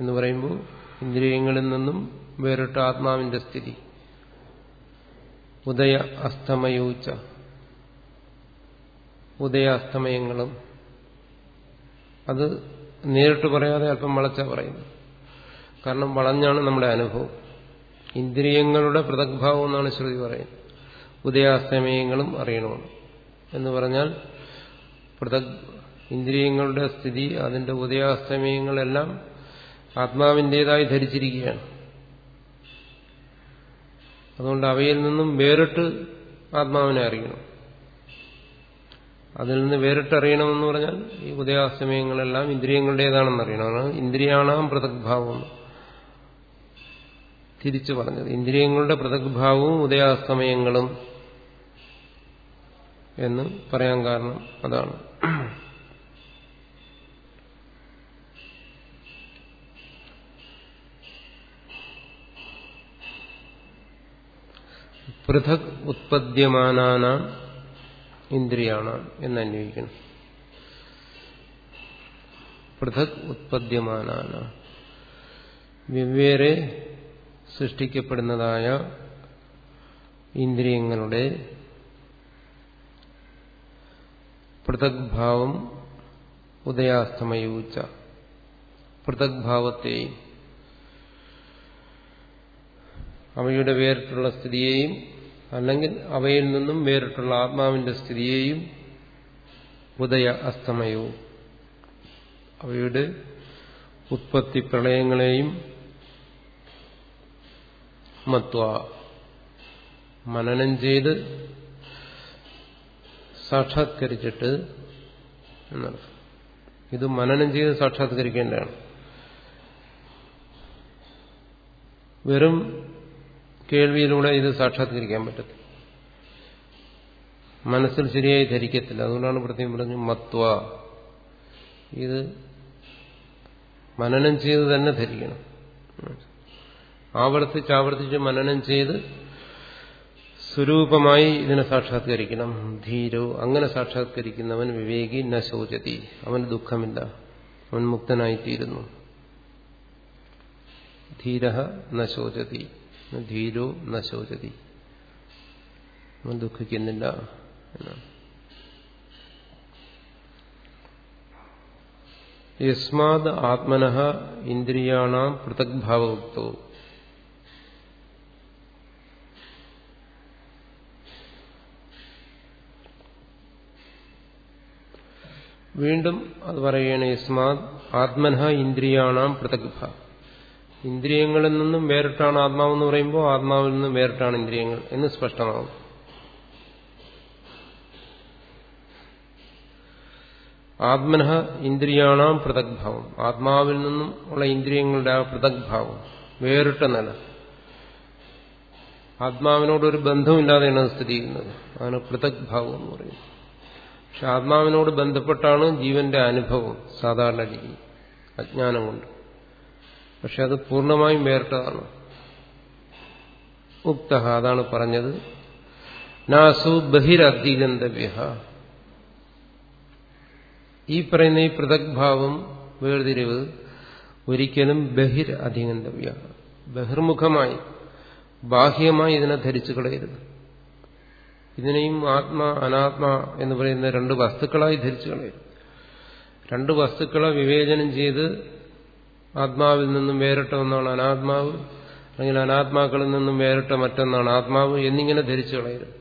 എന്ന് പറയുമ്പോൾ ഇന്ദ്രിയങ്ങളിൽ നിന്നും വേറിട്ട ആത്മാവിന്റെ സ്ഥിതി. ഉദയ അസ്തമയൂച്ച ഉദയാസ്തമയങ്ങളും അത് നേരിട്ട് പറയാതെ അല്പം വളച്ച പറയുന്നു കാരണം വളഞ്ഞാണ് നമ്മുടെ അനുഭവം. ഇന്ദ്രിയങ്ങളുടെ പൃഥക്ഭാവം എന്നാണ് ശ്രുതി പറയുന്നത്. ഉദയാസ്തമയങ്ങളും അറിയണമെന്ന് എന്ന് പറഞ്ഞാൽ പൃഥക് ഇന്ദ്രിയങ്ങളുടെ സ്ഥിതി അതിന്റെ ഉദയാസ്തമയങ്ങളെല്ലാം ആത്മാവിന്റെതായി ധരിച്ചിരിക്കുകയാണ്. അതുകൊണ്ട് അവയിൽ നിന്നും വേറിട്ട് ആത്മാവിനെ അറിയണം. അതിൽ നിന്ന് വേറിട്ടറിയണമെന്ന് പറഞ്ഞാൽ ഈ ഉദയാസ്തമയങ്ങളെല്ലാം ഇന്ദ്രിയങ്ങളുടേതാണെന്ന് അറിയണം. ഇന്ദ്രിയാണാം പൃഥക്ഭാവം തിരിച്ചു പറഞ്ഞത്. ഇന്ദ്രിയങ്ങളുടെ പൃഥക്ഭാവവും ഉദയാസ്തമയങ്ങളും എന്ന് പറയാൻ കാരണം അതാണ്. പൃഥക് ഉത്പദ്യമാനാന ഇന്ദ്രിയാണ് എന്ന് അന്വയിക്കണം പൃഥക് ഉത്പദ്യമാനാന. വെവ്വേറെ സൃഷ്ടിക്കപ്പെടുന്നതായ ഇന്ദ്രിയങ്ങളുടെ പൃഥക്ഭാവം ഉദയാസ്തമയൂച്ച. പൃഥക്ഭാവത്തെയും അവയുടെ വേറിട്ടുള്ള സ്ഥിതിയെയും അല്ലെങ്കിൽ അവയിൽ നിന്നും വേറിട്ടുള്ള ആത്മാവിന്റെ സ്ഥിതിയെയും ഉദയ അസ്തമയവും. അവയുടെ ഉത്പത്തി പ്രളയങ്ങളെയും മത്വ മനനം ചെയ്ത് സാക്ഷാത്കരിച്ചിട്ട് ഇത് മനനം ചെയ്ത് സാക്ഷാത്കരിക്കേണ്ടതാണ്. വെറും കേൾവിയിലൂടെ ഇത് സാക്ഷാത്കരിക്കാൻ പറ്റത്തില്ല. മനസ്സിൽ ശരിയായി ധരിക്കത്തില്ല. അതുകൊണ്ടാണ് പ്രത്യേകം പറഞ്ഞു മത്വ. ഇത് മനനം ചെയ്ത് തന്നെ ധരിക്കണം. ആവർത്തിച്ച് ആവർത്തിച്ച് മനനം ചെയ്ത് സ്വരൂപമായി ഇതിനെ സാക്ഷാത്കരിക്കണം. ധീരോ അങ്ങനെ സാക്ഷാത്കരിക്കുന്നവൻ വിവേകി ന ശോചതി. അവന് ദുഃഖമില്ല. അവൻ മുക്തനായിത്തീരുന്നു. ധീര ന ശോചതി. ധീരോ ന ശോചതി. അവൻ ദുഃഖിക്കുന്നില്ല യസ്മാത് ആത്മന ഇന്ദ്രിയാണാം പൃഥക്ഭാവോക്തോ. വീണ്ടും അത് പറയുകയാണ് യസ്മാത് ആത്മനഹ ഇന്ദ്രിയാണാം പൃഥക്ഭ ഇന്ദ്രിയങ്ങളിൽ നിന്നും വേറിട്ടാണ് ആത്മാവെന്ന് പറയുമ്പോൾ ആത്മാവിൽ നിന്നും വേറിട്ടാണ് ഇന്ദ്രിയങ്ങൾ എന്ന് സ്പഷ്ടമാകും ആത്മനഹ ഇന്ദ്രിയാണാം പൃഥക്ഭാവം ആത്മാവിൽ നിന്നും ഉള്ള ഇന്ദ്രിയങ്ങളുടെ ആ പൃഥക്ഭാവം വേറിട്ട നില. ആത്മാവിനോടൊരു ബന്ധമില്ലാതെയാണ് സ്ഥിതി ചെയ്യുന്നത്. അതാണ് പൃഥക്ഭാവം എന്ന് പറയുന്നത് പക്ഷെ ആത്മാവിനോട് ബന്ധപ്പെട്ടാണ് ജീവന്റെ അനുഭവം സാധാരണ രീതി അജ്ഞാനം കൊണ്ട്. പക്ഷെ അത് പൂർണമായും വേറിട്ടതാണ് ഉക്ത അതാണ് പറഞ്ഞത്. നാസു ബഹിരധിഗന്തവ്യ ഈ പറയുന്ന ഈ പൃഥക്ഭാവം വേർതിരിവ് ഒരിക്കലും ബഹിർ അധികന്തവ്യ ബഹിർമുഖമായി ബാഹ്യമായി ഇതിനെ ധരിച്ചു കളയരുത്. ഇതിനെയും ആത്മ അനാത്മ എന്ന് പറയുന്ന രണ്ട് വസ്തുക്കളായി ധരിച്ചു കളയും. രണ്ട് വസ്തുക്കളെ വിവേചനം ചെയ്ത് ആത്മാവിൽ നിന്നും വേറിട്ട ഒന്നാണ് അനാത്മാവ് അല്ലെങ്കിൽ അനാത്മാക്കളിൽ നിന്നും വേറിട്ട മറ്റൊന്നാണ് ആത്മാവ് എന്നിങ്ങനെ ധരിച്ചു കളയരുത്.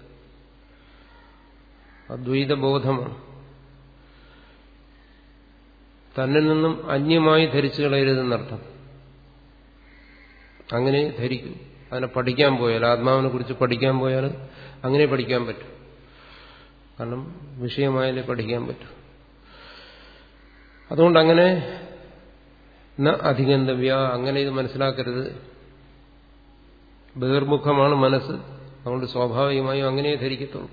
അദ്വൈതബോധമാണ് തന്നിൽ നിന്നും അന്യമായി ധരിച്ചു കളയരുതെന്നർത്ഥം. അങ്ങനെ ധരിക്കും. അതിനെ പഠിക്കാൻ പോയാൽ ആത്മാവിനെ കുറിച്ച് പഠിക്കാൻ പോയാൽ അങ്ങനെ പഠിക്കാൻ പറ്റും. കാരണം വിഷയമായാലേ പഠിക്കാൻ പറ്റും. അതുകൊണ്ട് അങ്ങനെ അധികന്തവ്യ അങ്ങനെ ഇത് മനസ്സിലാക്കരുത്. ബഹിർമുഖമാണ് മനസ്സ്. അതുകൊണ്ട് സ്വാഭാവികമായും അങ്ങനെ ധരിക്കത്തുള്ളൂ.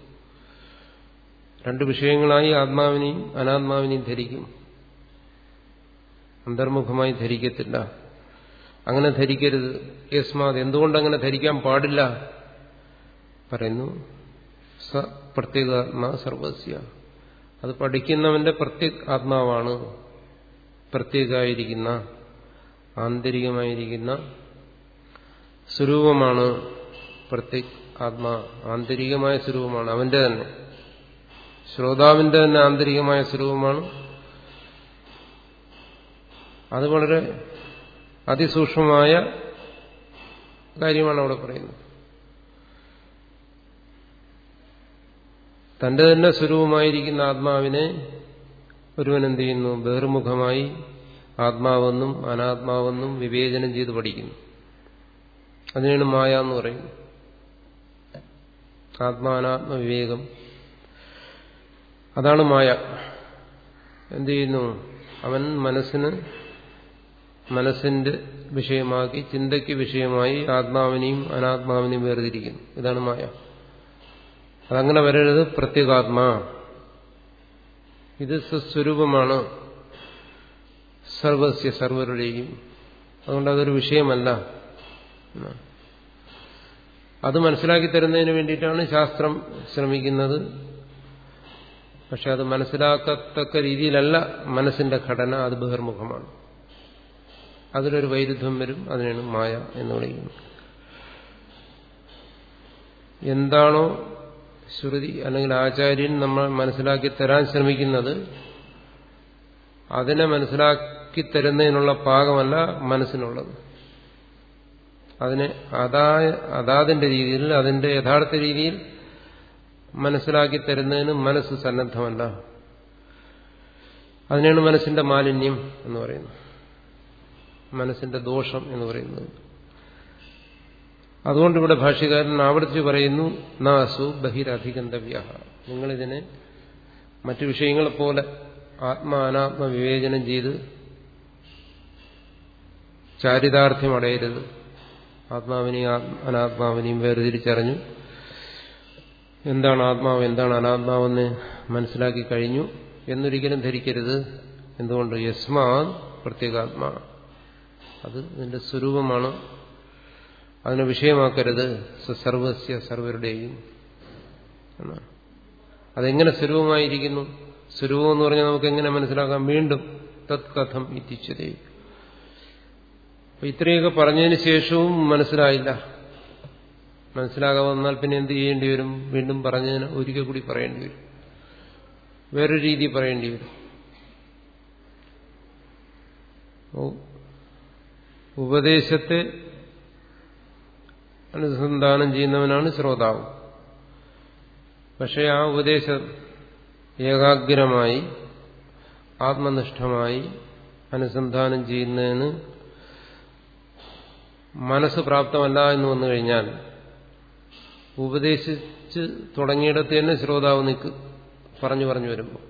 രണ്ട് വിഷയങ്ങളായി ആത്മാവിനെയും അനാത്മാവിനെയും ധരിക്കും. അന്തർമുഖമായി ധരിക്കത്തില്ല. അങ്ങനെ ധരിക്കരുത്. യസ്മാത് എന്തുകൊണ്ട് അങ്ങനെ ധരിക്കാൻ പാടില്ല? പറയുന്നു സ പ്രത്യേകാത്മാ സർവസ്യ. അത് പഠിക്കുന്നവന്റെ പ്രത്യേക ആത്മാവാണ്. പ്രത്യേകമായിരിക്കുന്ന ആന്തരികമായിരിക്കുന്ന സ്വരൂപമാണ് പ്രത്യേക ആത്മാ. ആന്തരികമായ സ്വരൂപമാണ് അവന്റെ തന്നെ. ശ്രോതാവിന്റെ തന്നെ ആന്തരികമായ സ്വരൂപമാണ്. അത് വളരെ അതിസൂക്ഷ്മമായ കാര്യമാണ് അവിടെ പറയുന്നത്. തന്റെ തന്നെ സ്വരൂപമായിരിക്കുന്ന ആത്മാവിനെ ഒരുവൻ എന്ത് ചെയ്യുന്നു? ബഹിർമുഖമായി ആത്മാവെന്നും അനാത്മാവെന്നും വിവേചനം ചെയ്ത് പഠിക്കുന്നു. അതിനാണ് മായ എന്ന് പറയുന്നത്. ആത്മാനാത്മ വിവേകം. അതാണ് മായ. എന്ത് ചെയ്യുന്നു? അവൻ മനസ്സിന് മനസ്സിന്റെ വിഷയമാക്കി ചിന്തയ്ക്ക് വിഷയമായി ആത്മാവിനെയും അനാത്മാവിനെയും വേർതിരിക്കുന്നു. ഇതാണ് മായ. അതങ്ങനെ വരരുത് പ്രത്യേകാത്മാ. ഇത് സ്വസ്വരൂപമാണ്. സർവസ്യ സർവരുടെയും. അതുകൊണ്ട് അതൊരു വിഷയമല്ല. അത് മനസ്സിലാക്കി തരുന്നതിന് വേണ്ടിയിട്ടാണ് ശാസ്ത്രം ശ്രമിക്കുന്നത്. പക്ഷെ അത് മനസ്സിലാക്കത്തക്ക രീതിയിലല്ല മനസ്സിന്റെ ഘടന അത് ബഹിർമുഖമാണ്. അതിലൊരു വൈരുദ്ധ്യം വരും അതിനാണ് മായ എന്ന് പറയുന്നത് എന്താണോ ശ്രുതി അല്ലെങ്കിൽ ആചാര്യൻ നമ്മൾ മനസ്സിലാക്കി തരാൻ ശ്രമിക്കുന്നത് അതിനെ മനസ്സിലാക്കി തരുന്നതിനുള്ള പാകമല്ല മനസ്സിനുള്ളത്. അതിനെ അതായ അതാതിന്റെ രീതിയിൽ അതിന്റെ യഥാർത്ഥ രീതിയിൽ മനസ്സിലാക്കി തരുന്നതിന് മനസ്സ് സന്നദ്ധമല്ല. അതിനാണ് മനസ്സിന്റെ മാലിന്യം എന്ന് പറയുന്നത്. മനസ്സിന്റെ ദോഷം എന്ന് പറയുന്നത്. അതുകൊണ്ട് ഇവിടെ ഭാഷ്യകാരൻ ആവർത്തിച്ച് പറയുന്നു നാസു ബഹിരധികന്തവ്യ നിങ്ങളിതിനെ മറ്റു വിഷയങ്ങളെ പോലെ ആത്മാനാത്മ വിവേചനം ചെയ്ത് ചാരിതാർത്ഥ്യം അടയരുത്. ആത്മാവിനെയും അനാത്മാവിനെയും വേർതിരിച്ചറിഞ്ഞു. എന്താണ് ആത്മാവ് എന്താണ് അനാത്മാവെന്ന് മനസ്സിലാക്കി കഴിഞ്ഞു. എന്നൊരിക്കലും ധരിക്കരുത്. എന്തുകൊണ്ട്? യസ്മാ പ്രത്യേകാത്മാ. അത് നിന്റെ സ്വരൂപമാണ്. അതിനെ വിഷയമാക്കരുത്. സർവസ്യ സർവരുടെയും. അതെങ്ങനെ സ്വരൂപമായിരിക്കുന്നു? സ്വരൂപം എന്ന് പറഞ്ഞാൽ നമുക്ക് എങ്ങനെ മനസ്സിലാക്കാം? വീണ്ടും തത് കഥം ഇത്തിച്ചതേ ഇത്രയൊക്കെ പറഞ്ഞതിന് ശേഷവും മനസ്സിലായില്ല. മനസ്സിലാകാൻ വന്നാൽ പിന്നെ എന്ത് ചെയ്യേണ്ടി വരും? വീണ്ടും പറഞ്ഞതിന് ഒരിക്കൽ കൂടി പറയേണ്ടി വരും. വേറൊരു രീതി പറയേണ്ടി വരും. ഉപദേശത്തെ അനുസന്ധാനം ചെയ്യുന്നവനാണ് ശ്രോതാവ്. പക്ഷെ ആ ഉപദേശം ഏകാഗ്രമായി ആത്മനിഷ്ഠമായി അനുസന്ധാനം ചെയ്യുന്നതിന് മനസ്സ് പ്രാപ്തമല്ല എന്ന് വന്നു കഴിഞ്ഞാൽ ഉപദേശിച്ച് തുടങ്ങിയിടത്ത് തന്നെ ശ്രോതാവ് നിൽക്ക് പറഞ്ഞു പറഞ്ഞു വരുമ്പോൾ.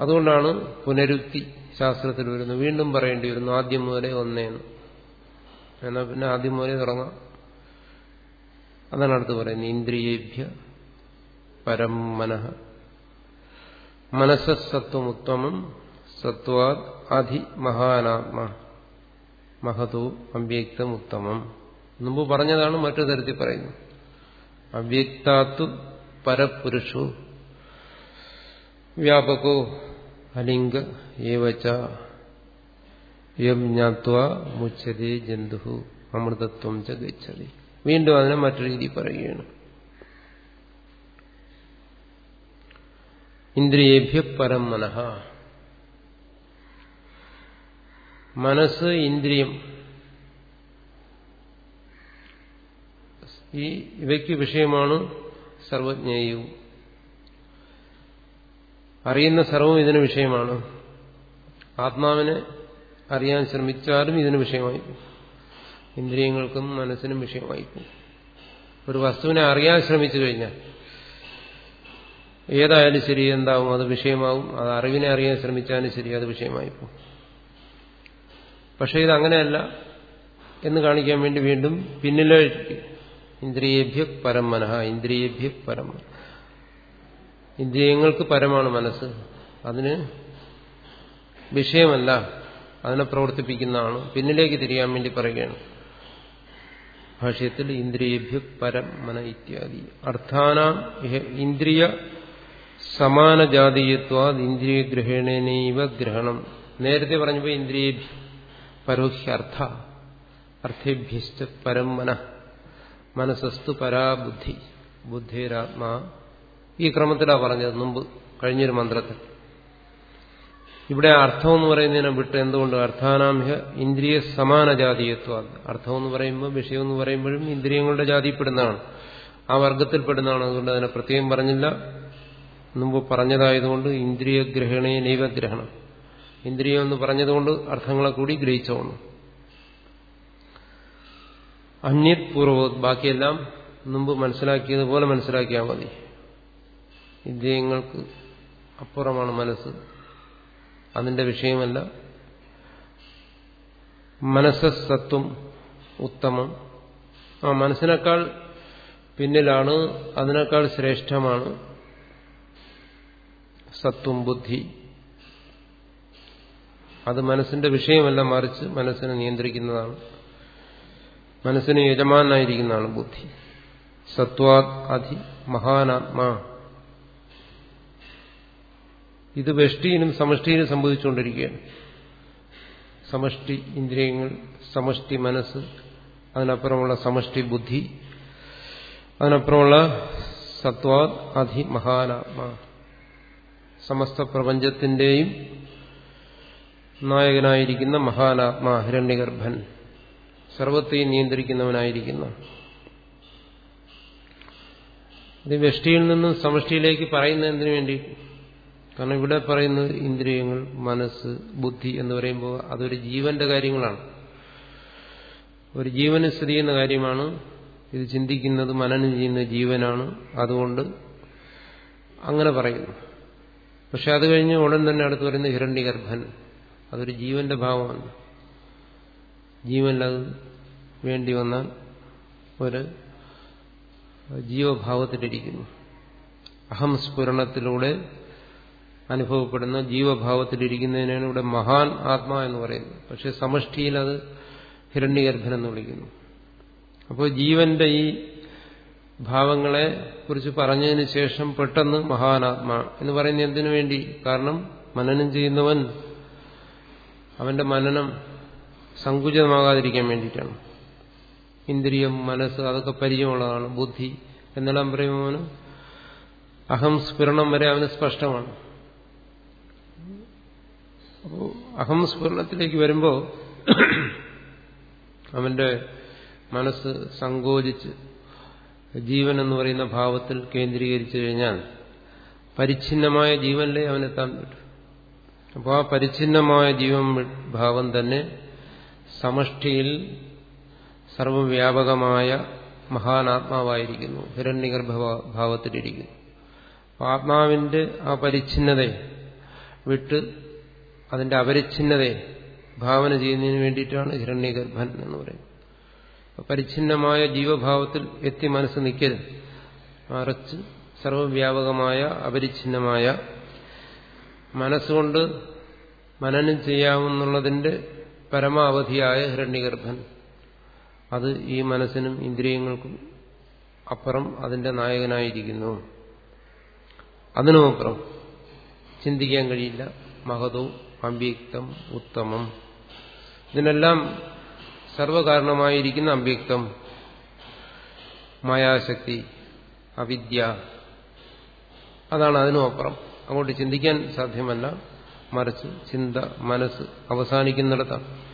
അതുകൊണ്ടാണ് പുനരുക്തി ശാസ്ത്രത്തിൽ വരുന്നു. വീണ്ടും പറയേണ്ടി വരുന്നു ആദ്യം മുതലേ ഒന്നേന്ന്. എന്നാൽ പിന്നെ ആദ്യം മുതലേ തുടങ്ങാം അതാണ് അടുത്ത് പറയുന്നത്. ഇന്ദ്രിയേഭ്യ പരം മനഃ. മനസ്സത്വമുത്തമം സത്വാദ് അധി മഹാനാത്മ. മഹതു അവ്യക്തം ഉത്തമം. മുമ്പ് പറഞ്ഞതാണ് മറ്റു തരത്തിൽ പറയുന്നത്. അവ്യക്താത്തു പരപുരുഷു. വ്യാപകോ അലിംഗ ഏവച്ച ജ്ഞാത്വ മുച്ചതേ ജന്തു അമൃതത്വം ച ഗച്ഛതി വീണ്ടും അതിനെ മറ്റു രീതി പറയുകയാണ്. ഇന്ദ്രിയേഭ്യ പരം മനഃ. മനസ്സ് ഇന്ദ്രിയം ഈ ഇവയ്ക്ക് വിഷയമാണ് സർവജ്ഞേയവും. അറിയുന്ന സർവം ഇതിന് വിഷയമാണ്. ആത്മാവിനെ അറിയാൻ ശ്രമിച്ചാലും ഇതിന് വിഷയമായി ഇന്ദ്രിയങ്ങൾക്കും മനസ്സിനും വിഷയമായി ഒരു വസ്തുവിനെ അറിയാൻ ശ്രമിച്ചു കഴിഞ്ഞാൽ ഏതായാലും ശരി എന്താവും അത് വിഷയമാവും. അത് അറിവിനെ അറിയാൻ ശ്രമിച്ചാലും ശരി അത് വിഷയമായി പോകും പക്ഷെ ഇത് അങ്ങനെയല്ല എന്ന് കാണിക്കാൻ വേണ്ടി വീണ്ടും പിന്നിലേക്ക് ഇന്ദ്രിയേഭ്യ പരം മനഃ ഇന്ദ്രിയേഭ്യ പരം ഇന്ദ്രിയങ്ങൾക്ക് പരമാണ് മനസ്സ്. അതിന് വിഷയമല്ല. അതിനെ പ്രവർത്തിപ്പിക്കുന്നതാണ്. പിന്നിലേക്ക് തിരിയാൻ വേണ്ടി പറയുകയാണ്. ഭാഷയത്തിൽ ഇന്ദ്രിയഭ്യ പരം മന ഇത്യാദി. അർത്ഥാന ഇന്ദ്രിയ സമാന ഇന്ദ്രിയഗ്രഹണേനൈവ ഇന്ദ്രിയ ഗ്രഹണേനൈവ ഗ്രഹണം. നേരത്തെ പറഞ്ഞപ്പോൾ ഇന്ദ്രിയ പരോഹ്യർത്ഥ അർത്ഥേഭ്യശ്ച പരം മന. മനസ്സസ്തു പരാബുദ്ധി ബുദ്ധിരാത്മാ ഈ ക്രമത്തിലാണ് പറഞ്ഞത് മുമ്പ് കഴിഞ്ഞൊരു മന്ത്രത്തിൽ. ഇവിടെ അർത്ഥം എന്ന് പറയുന്നതിനെ വിട്ട് എന്തുകൊണ്ട് അർത്ഥാനാംഹ്യ ഇന്ദ്രിയ സമാന ജാതീയത്വ അർത്ഥം എന്ന് പറയുമ്പോൾ വിഷയം എന്ന് പറയുമ്പോഴും ഇന്ദ്രിയങ്ങളുടെ ജാതിപ്പെടുന്നതാണ് ആ വർഗത്തിൽപ്പെടുന്നതാണ്. അതുകൊണ്ട് അതിനെ പ്രത്യേകം പറഞ്ഞില്ല. മുമ്പ് പറഞ്ഞതായതുകൊണ്ട് ഇന്ദ്രിയ ഗ്രഹണേ. നൈവഗ്രഹണം ഇന്ദ്രിയം എന്ന് പറഞ്ഞതുകൊണ്ട് അർത്ഥങ്ങളെ കൂടി ഗ്രഹിച്ചോണം അന്യത് ബാക്കിയെല്ലാം മുമ്പ് മനസ്സിലാക്കിയതുപോലെ മനസ്സിലാക്കിയാൽ മതി. ഇന്ദ്രിയങ്ങൾക്ക് അപ്പുറമാണ് മനസ്സ്. അതിന്റെ വിഷയമല്ല. മനസ്സത്വം ഉത്തമം. ആ മനസ്സിനേക്കാൾ പിന്നിലാണ് അതിനേക്കാൾ ശ്രേഷ്ഠമാണ് സത്വം ബുദ്ധി. അത് മനസ്സിന്റെ വിഷയമല്ല മറിച്ച് മനസ്സിനെ നിയന്ത്രിക്കുന്നതാണ്. മനസ്സിന് യജമാനായിരിക്കുന്നതാണ് ബുദ്ധി. സത്വാ അധി മഹാനാത്മാ. ഇത് വെഷ്ടിയിലും സമഷ്ടിയിലും സംഭവിച്ചുകൊണ്ടിരിക്കുകയാണ്. സമഷ്ടി ഇന്ദ്രിയങ്ങൾ സമഷ്ടി മനസ്സ് അതിനപ്പുറമുള്ള സമഷ്ടി ബുദ്ധി അതിനപ്പുറമുള്ള സത്വാ അധി മഹാനാത്മാ. സമസ്ത പ്രപഞ്ചത്തിന്റെയും നായകനായിരിക്കുന്ന മഹാനാത്മാ ഹിരണ്യഗർഭൻ സർവത്തെയും നിയന്ത്രിക്കുന്നവനായിരിക്കുന്ന. ഇത് വെഷ്ടിയിൽ നിന്നും സമഷ്ടിയിലേക്ക് പറയുന്നതിന് വേണ്ടി? കാരണം ഇവിടെ പറയുന്നത് ഇന്ദ്രിയങ്ങൾ മനസ്സ് ബുദ്ധി എന്ന് പറയുമ്പോൾ അതൊരു ജീവന്റെ കാര്യങ്ങളാണ്. ഒരു ജീവന് സ്ഥിതി ചെയ്യുന്ന കാര്യമാണ്. ഇത് ചിന്തിക്കുന്നത് മനനം ചെയ്യുന്ന ജീവനാണ്. അതുകൊണ്ട് അങ്ങനെ പറയുന്നു. പക്ഷെ അത് കഴിഞ്ഞ് ഉടൻ തന്നെ അടുത്ത് വരുന്ന ഹിരണ്യഗർഭൻ. അതൊരു ജീവന്റെ ഭാവമാണ്. ജീവനിലത് വേണ്ടി വന്നാൽ ഒരു ജീവഭാവത്തിലിരിക്കുന്നു. അഹം സ്ഫുരണത്തിലൂടെ അനുഭവപ്പെടുന്ന ജീവഭാവത്തിലിരിക്കുന്നതിനാണ് ഇവിടെ മഹാൻ ആത്മാ എന്ന് പറയുന്നത്. പക്ഷെ സമഷ്ടിയിൽ അത് ഹിരണ്യഗർഭൻ എന്ന് വിളിക്കുന്നു. അപ്പോൾ ജീവന്റെ ഈ ഭാവങ്ങളെ കുറിച്ച് പറഞ്ഞതിന് ശേഷം പെട്ടെന്ന് മഹാനാത്മാ എന്ന് പറയുന്നത് എന്തിനു വേണ്ടി? കാരണം മനനം ചെയ്യുന്നവൻ അവന്റെ മനനം സങ്കുചിതമാകാതിരിക്കാൻ വേണ്ടിയിട്ടാണ്. ഇന്ദ്രിയം മനസ്സ് അതൊക്കെ പരിചയമുള്ളതാണ് ബുദ്ധി എന്നെല്ലാം പറയുമ്പോൾ അഹം സ്ഫുരണം വരെ അവന് സ്പഷ്ടമാണ്. അപ്പോൾ അഹം സ്ഫുരണത്തിലേക്ക് വരുമ്പോൾ അവന്റെ മനസ്സ് സങ്കോചിച്ച് ജീവൻ എന്ന് പറയുന്ന ഭാവത്തിൽ കേന്ദ്രീകരിച്ചു കഴിഞ്ഞാൽ പരിച്ഛിന്നമായ ജീവനിലേ അവനെത്താൻ പറ്റും. അപ്പോൾ ആ പരിച്ഛിന്നമായ ജീവൻ ഭാവം തന്നെ സമഷ്ടിയിൽ സർവവ്യാപകമായ മഹാനാത്മാവായിരിക്കുന്നു. ഹിരണ്യഗർഭ ഭാവത്തിലിരിക്കുന്നു. ആത്മാവിന്റെ ആ പരിച്ഛിന്നതയെ വിട്ട് അതിന്റെ അപരിച്ഛിന്നതയെ ഭാവന ചെയ്യുന്നതിന് വേണ്ടിയിട്ടാണ് ഹിരണ്യഗർഭൻ എന്ന് പറയുന്നത്. പരിച്ഛിന്നമായ ജീവഭാവത്തിൽ എത്തി മനസ്സ് നിൽക്കരുത് മറിച്ച് സർവവ്യാപകമായ അപരിച്ഛിന്നമായ മനസ്സുകൊണ്ട് മനനം ചെയ്യാമെന്നുള്ളതിന്റെ പരമാവധിയായ ഹിരണ്യഗർഭൻ. അത് ഈ മനസ്സിനും ഇന്ദ്രിയങ്ങൾക്കും അപ്പുറം അതിന്റെ നായകനായിരിക്കുന്നു. അതിനുമപ്പുറം ചിന്തിക്കാൻ കഴിയില്ല. മഹതോ അമ്പ്യക്തം ഉത്തമം. ഇതിനെല്ലാം സർവകാരണമായിരിക്കുന്ന അമ്പ്യക്തം മായാശക്തി അവിദ്യ. അതാണ് അതിനുമപ്പുറം. അങ്ങോട്ട് ചിന്തിക്കാൻ സാധ്യമല്ല. മറിച്ച് ചിന്ത മനസ്സ് അവസാനിക്കുന്നിടത്താണ്.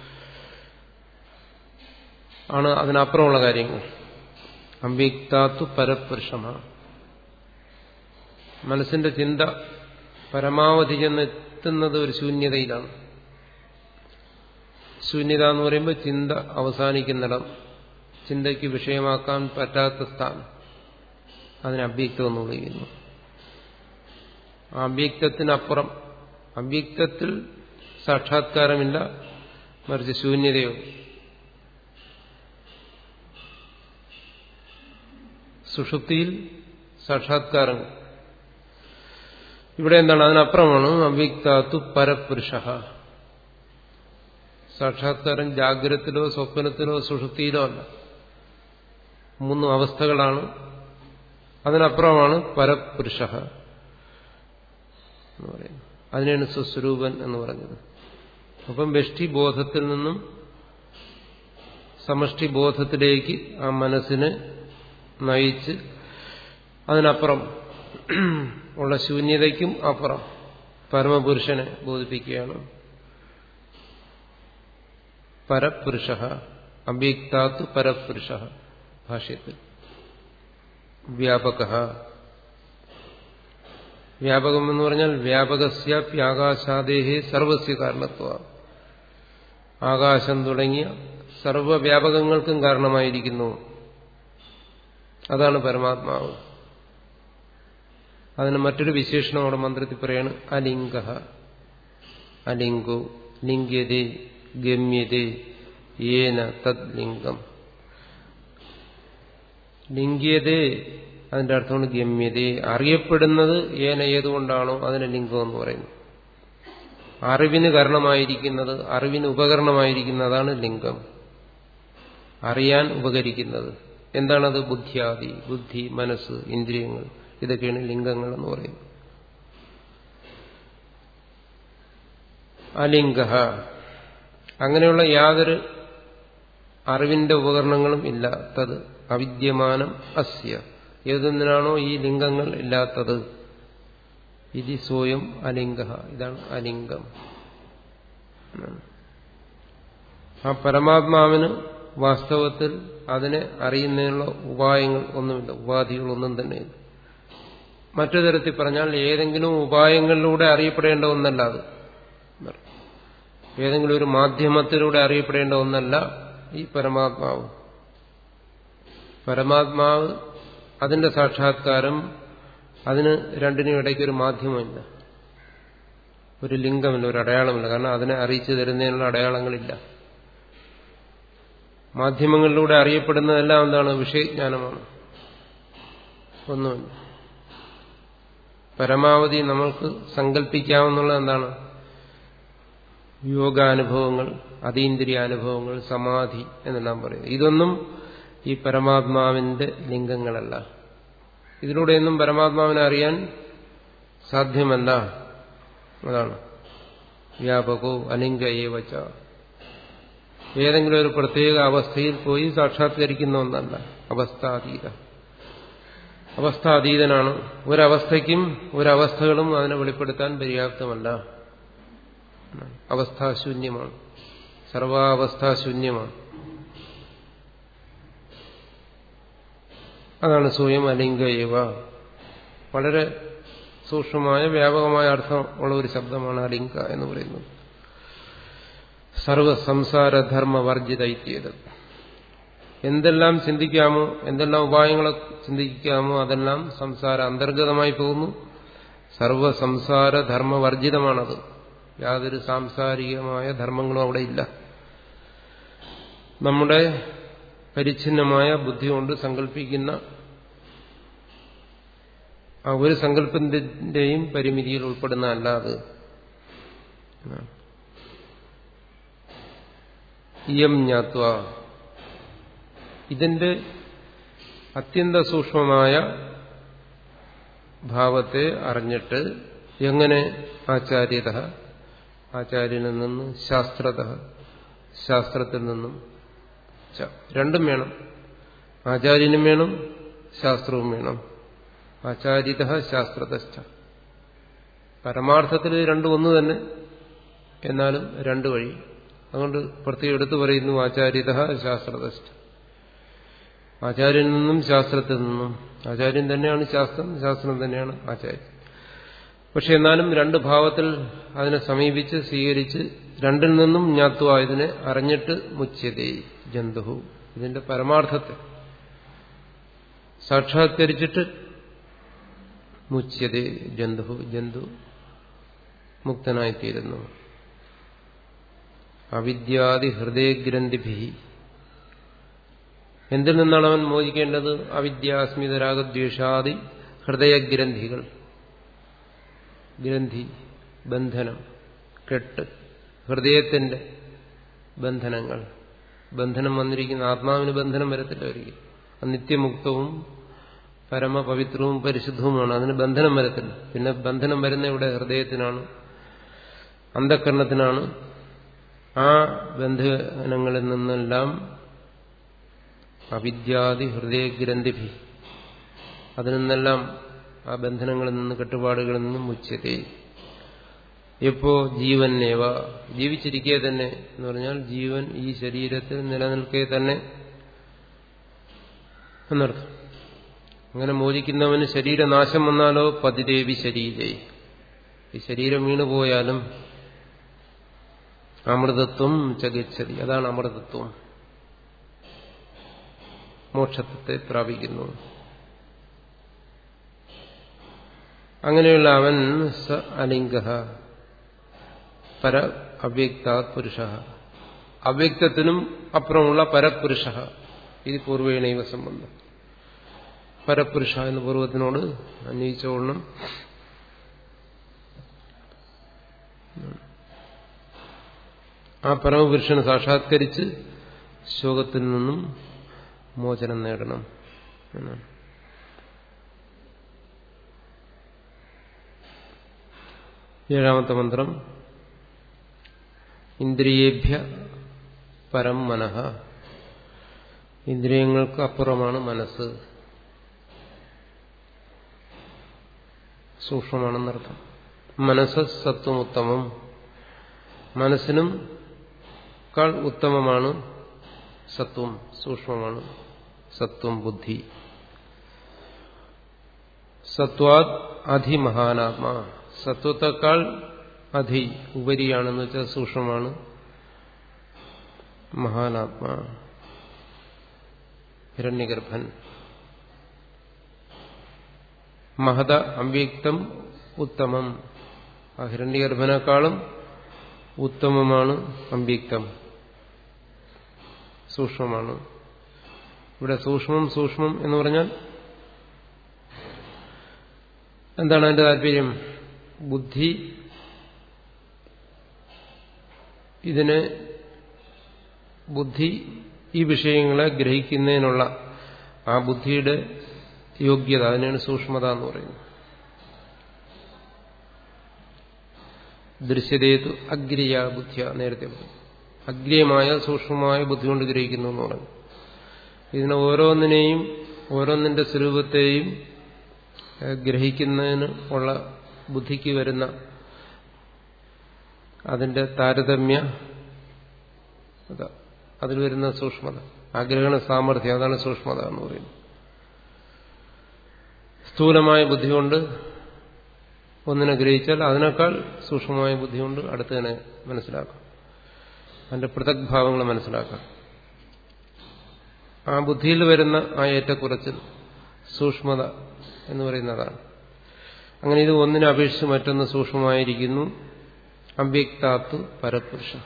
ആണ് അതിനപ്പുറമുള്ള കാര്യങ്ങൾ. അമ്പ്യക്താത്തു പരപുരുഷമാണ് മനസ്സിന്റെ ചിന്ത പരമാവധി ചെന്നെത്തുന്നത് ഒരു ശൂന്യതയിലാണ്. ശൂന്യത എന്ന് പറയുമ്പോൾ ചിന്ത അവസാനിക്കുന്നിടം. ചിന്തയ്ക്ക് വിഷയമാക്കാൻ പറ്റാത്ത സ്ഥാനം. അതിന് അവ്യക്തം എന്ന് വിളിക്കുന്നു. അവ്യക്തത്തിനപ്പുറം അവ്യക്തത്തിൽ സാക്ഷാത്കാരമില്ല മറിച്ച് ശൂന്യതയോ. സുഷുപ്തിയിൽ സാക്ഷാത്കാരം ഇവിടെ എന്താണ്? അതിനപ്പുറമാണ് അവ്യക്താത്തു പരപുരുഷ. സാക്ഷാത്കാരം ജാഗ്രതത്തിലോ സ്വപ്നത്തിലോ സുഷുപ്തിയിലോ അല്ല. മൂന്ന് അവസ്ഥകളാണ്. അതിനപ്പുറമാണ് പരപുരുഷ എന്ന് പറയുന്നത്. അതിനാണ് സ്വസ്വരൂപൻ എന്ന് പറഞ്ഞത്. അപ്പം ബോധത്തിൽ നിന്നും സമഷ്ടി ബോധത്തിലേക്ക് ആ മനസ്സിനെ നയിച്ച് അതിനപ്പുറം ഉള്ള ശൂന്യതയ്ക്കും അപ്പുറം പരമപുരുഷനെ ബോധിപ്പിക്കുകയാണ്. പരപുരുഷ അഭ്യക്താത്തു പരപുരുഷ ഭാഷ്യത്തിൽ. വ്യാപക. വ്യാപകം എന്ന് പറഞ്ഞാൽ വ്യാപകസ്യാപ്യാകാശാദേഹി സർവസ്യ കാരണത്വ. ആകാശം തുടങ്ങിയ സർവവ്യാപകങ്ങൾക്കും കാരണമായിരിക്കുന്നു. അതാണ് പരമാത്മാവ്. അതിന് മറ്റൊരു വിശേഷണം അവിടെ മന്ത്രത്തിൽ പറയാണ് അലിംഗ അലിംഗോ ലിംഗ്യതേ ഗമ്യതേ ഏന തദ് ലിംഗം ലിംഗ്യതേ അതിന്റെ അർത്ഥമാണ് ഗമ്യതേ. അറിയപ്പെടുന്നത് ഏന ഏതുകൊണ്ടാണോ അതിനെ ലിംഗം എന്ന് പറയുന്നു അറിവിന് കാരണമായിരിക്കുന്നത് അറിവിന് ഉപകരണമായിരിക്കുന്നതാണ് ലിംഗം. അറിയാൻ ഉപകരിക്കുന്നത്. എന്താണത്? ബുദ്ധിയാദി ബുദ്ധി മനസ്സ് ഇന്ദ്രിയങ്ങൾ. ഇതൊക്കെയാണ് ലിംഗങ്ങൾ എന്ന് പറയുന്നത്. അലിംഗ. അങ്ങനെയുള്ള യാതൊരു അറിവിന്റെ ഉപകരണങ്ങളും ഇല്ലാത്തത് അവിദ്യമാനം അസ്യ. ഏതൊന്നിനാണോ ഈ ലിംഗങ്ങൾ ഇല്ലാത്തത്. ഇതി സ്വയം അലിംഗ. ഇതാണ് അലിംഗം. ആ പരമാത്മാവിന് വാസ്തവത്തിൽ അതിനെ അറിയുന്നതിനുള്ള ഉപായങ്ങൾ ഒന്നുമില്ല. ഉപാധികളൊന്നും തന്നെയില്ല. മറ്റു തരത്തിൽ പറഞ്ഞാൽ ഏതെങ്കിലും ഉപായങ്ങളിലൂടെ അറിയപ്പെടേണ്ട ഒന്നല്ല അത്. ഏതെങ്കിലും ഒരു മാധ്യമത്തിലൂടെ അറിയപ്പെടേണ്ട ഒന്നല്ല ഈ പരമാത്മാവ്. പരമാത്മാവ് അതിന്റെ സാക്ഷാത്കാരം അതിന് രണ്ടിനും ഇടയ്ക്ക് ഒരു മാധ്യമമില്ല. ഒരു ലിംഗമില്ല ഒരു അടയാളമില്ല. കാരണം അതിനെ അറിയിച്ചു തരുന്നതിനുള്ള അടയാളങ്ങളില്ല. മാധ്യമങ്ങളിലൂടെ അറിയപ്പെടുന്നതെല്ലാം എന്താണ്? വിഷയജ്ഞാനമാണ്. ഒന്നുമില്ല. പരമാവധി നമ്മൾക്ക് സങ്കല്പിക്കാവുന്നുള്ള എന്താണ്? യോഗാനുഭവങ്ങൾ അതീന്ദ്രിയ അനുഭവങ്ങൾ സമാധി എന്നെല്ലാം പറയുന്നത്. ഇതൊന്നും ഈ പരമാത്മാവിന്റെ ലിംഗങ്ങളല്ല. ഇതിലൂടെയൊന്നും പരമാത്മാവിനെ അറിയാൻ സാധ്യമല്ല. അതാണ്. വ്യാപകോ അലിംഗയേവച്ച ഏതെങ്കിലും ഒരു പ്രത്യേക അവസ്ഥയിൽ പോയി സാക്ഷാത്കരിക്കുന്ന ഒന്നല്ല. അവസ്ഥാതീത. അവസ്ഥാതീതനാണ്. ഒരവസ്ഥയ്ക്കും ഒരവസ്ഥകളും അതിനെ വെളിപ്പെടുത്താൻ പര്യാപ്തമല്ല. അവസ്ഥാശൂന്യമാണ്. സർവാവസ്ഥാശൂന്യമാണ്. അതാണ് സ്വയം അലിംഗയവ വളരെ സൂക്ഷ്മമായ വ്യാപകമായ അർത്ഥമുള്ള ഒരു ശബ്ദമാണ് അലിംഗ എന്ന് പറയുന്നത്. സർവസംസാരധർമ്മവർജിത ഇത്യത് എന്തെല്ലാം ചിന്തിക്കാമോ എന്തെല്ലാം ഉപായങ്ങളെ ചിന്തിക്കാമോ അതെല്ലാം സംസാര അന്തർഗതമായി പോകുന്നു. സർവസംസാര ധർമ്മവർജിതമാണത് യാതൊരു സാംസാരികമായ ധർമ്മങ്ങളും അവിടെ ഇല്ല. നമ്മുടെ പരിച്ഛിന്നമായ ബുദ്ധി കൊണ്ട് സങ്കല്പിക്കുന്ന ആ ഒരു സങ്കല്പത്തിന്റെയും പരിമിതിയിൽ ഉൾപ്പെടുന്ന അല്ലാതെ ഇയം ഇതിന്റെ അത്യന്ത സൂക്ഷ്മമായ ഭാവത്തെ അറിഞ്ഞിട്ട് എങ്ങനെ ആചാര്യത ആചാര്യനിൽ നിന്ന് ശാസ്ത്രത ശാസ്ത്രത്തിൽ നിന്നും രണ്ടും വേണം. ആചാര്യനും വേണം ശാസ്ത്രവും വേണം. ആചാര്യത ശാസ്ത്രതസ്ഥ പരമാർത്ഥത്തിൽ രണ്ടും ഒന്ന് തന്നെ എന്നാലും രണ്ടു വഴി. അതുകൊണ്ട് പ്രത്യേകം എടുത്തു പറയുന്നു ആചാര്യത ശാസ്ത്രതസ്ഥ ആചാര്യനിൽ നിന്നും ശാസ്ത്രത്തിൽ നിന്നും. ആചാര്യൻ തന്നെയാണ് ശാസ്ത്രം ശാസ്ത്രം തന്നെയാണ് ആചാര്യൻ പക്ഷെ എന്നാലും രണ്ട് ഭാവത്തിൽ അതിനെ സമീപിച്ച് സ്വീകരിച്ച് രണ്ടിൽ നിന്നും ജ്ഞാത്വ ഇതിനെ അറിഞ്ഞിട്ട് മുച്ചതേ ജന്തു ഇതിന്റെ പരമാർത്ഥത്തെ സാക്ഷാത്കരിച്ചിട്ട് മുച്ചതേ ജന്തു ജന്തു മുക്തനായിത്തീരുന്നു. അവിദ്യാദി ഹൃദയഗ്രന്ഥിഭി എന്തിൽ നിന്നാണ് അവൻ മോചിക്കേണ്ടത്? അവിദ്യാസ്മിതരാഗദ്വേഷാദി ഹൃദയഗ്രന്ഥികൾ. ഗ്രന്ഥി ബന്ധനം കെട്ട് ഹൃദയത്തിന്റെ ബന്ധനങ്ങൾ. ബന്ധനം വന്നിരിക്കുന്ന ആത്മാവിന് ബന്ധനം വരത്തില്ല ഒരിക്കലും. നിത്യമുക്തവും പരമപവിത്രവും പരിശുദ്ധവുമാണ്. അതിന് ബന്ധനം വരത്തില്ല. പിന്നെ ബന്ധനം വരുന്ന ഇവിടെ ഹൃദയത്തിനാണ് അന്ധകരണത്തിനാണ് ആ ബന്ധനങ്ങളിൽ നിന്നെല്ലാം അവിദ്യാദി ഹൃദയഗ്രന്ഥിഭി അതിൽ നിന്നെല്ലാം ആ ബന്ധനങ്ങളിൽ നിന്ന് കെട്ടുപാടുകളിൽ നിന്നും മുച്ചതേ എപ്പോ ജീവനേവ? ജീവിച്ചിരിക്കെ തന്നെ എന്ന് പറഞ്ഞാൽ ജീവൻ ഈ ശരീരത്തിൽ നിലനിൽക്കെ തന്നെ എന്നർത്ഥം. അങ്ങനെ മോചിക്കുന്നവന് ശരീരനാശം വന്നാലോ? പതിദേവി ശരീരേ. ഈ ശരീരം വീണുപോയാലും അമൃതത്വം ചകിച്ചതി. അതാണ് അമൃതത്വം. മോക്ഷത്തെ പ്രാപിക്കുന്നു. അങ്ങനെയുള്ള അവൻ സ അലിംഗ പര അവ്യക്ത പുരുഷ അവ്യക്തത്തിനും അപ്പുറമുള്ള പരപുരുഷ ഇത് പൂർവേണൈവ സംബന്ധം. പരപുരുഷ എന്ന പൂർവത്തിനോട് അന്വയിച്ചോളണം. ആ പരമപുരുഷനെ സാക്ഷാത്കരിച്ച് ശോകത്തിൽ നിന്നും മോചനം നേടണം എന്നാണ്. ഏഴാമത്തെ മന്ത്രം. ഇന്ദ്രിയേഭ്യ പരം മനഃ. ഇന്ദ്രിയങ്ങൾക്ക് അപ്പുറമാണ് മനസ്സ്. സൂക്ഷ്മമാണെന്നർത്ഥം. മനസ്സ് സത്വമുത്തമം. മനസ്സിനും കാൾ ഉത്തമമാണ് സത്വം സൂക്ഷ്മമാണ്. സത്വം ബുദ്ധി. സത്വാത് അധിമഹാനാത്മാ. സത്വത്തെക്കാൾ അധി ഉപരിയാണെന്ന് വെച്ചാൽ സൂക്ഷ്മമാണ്. മഹാനാത്മാ. ഹിരണ്യഗർഭൻ. മഹത അവ്യക്തം ഉത്തമം. ആ ഉത്തമമാണ് അവ്യക്തം സൂക്ഷ്മമാണ്. ഇവിടെ സൂക്ഷ്മം സൂക്ഷ്മം എന്ന് പറഞ്ഞാൽ എന്താണ് അതിന്റെ താല്പര്യം? ബുദ്ധി ഇതിന് ബുദ്ധി ഈ വിഷയങ്ങളെ ഗ്രഹിക്കുന്നതിനുള്ള ആ ബുദ്ധിയുടെ യോഗ്യത അതിനാണ് സൂക്ഷ്മത എന്ന് പറയുന്നത്. ദൃശ്യതേതു അഗ്രിയ ബുദ്ധിയ നേരത്തെ അഗ്രിയമായ സൂക്ഷ്മമായ ബുദ്ധി കൊണ്ട് ഗ്രഹിക്കുന്നു എന്ന് പറഞ്ഞു. ഇതിനെ ഓരോന്നിനെയും ഓരോന്നിന്റെ സ്വരൂപത്തെയും ഗ്രഹിക്കുന്നതിന് ഉള്ള ബുദ്ധിക്ക് വരുന്ന അതിന്റെ താരതമ്യ അതിൽ വരുന്ന സൂക്ഷ്മത. ആഗ്രഹണ സാമർഥ്യം അതാണ് സൂക്ഷ്മത എന്ന് പറയുന്നത്. സ്ഥൂലമായ ബുദ്ധി കൊണ്ട് ഒന്നിനെ ഗ്രഹിച്ചാൽ അതിനേക്കാൾ സൂക്ഷ്മമായ ബുദ്ധി കൊണ്ട് അടുത്തതിനെ മനസ്സിലാക്കാം. അതിന്റെ പൃഥക് ഭാവങ്ങൾ മനസ്സിലാക്കാം. ആ ബുദ്ധിയിൽ വരുന്ന ആ ഏറ്റക്കുറച്ചിൽ സൂക്ഷ്മത എന്ന് പറയുന്നതാണ്. അങ്ങനെ ഇത് ഒന്നിനെ അപേക്ഷിച്ച് മറ്റൊന്ന് സൂക്ഷ്മമായിരിക്കുന്നു. അവ്യക്താത്തു പരപുരുഷൻ.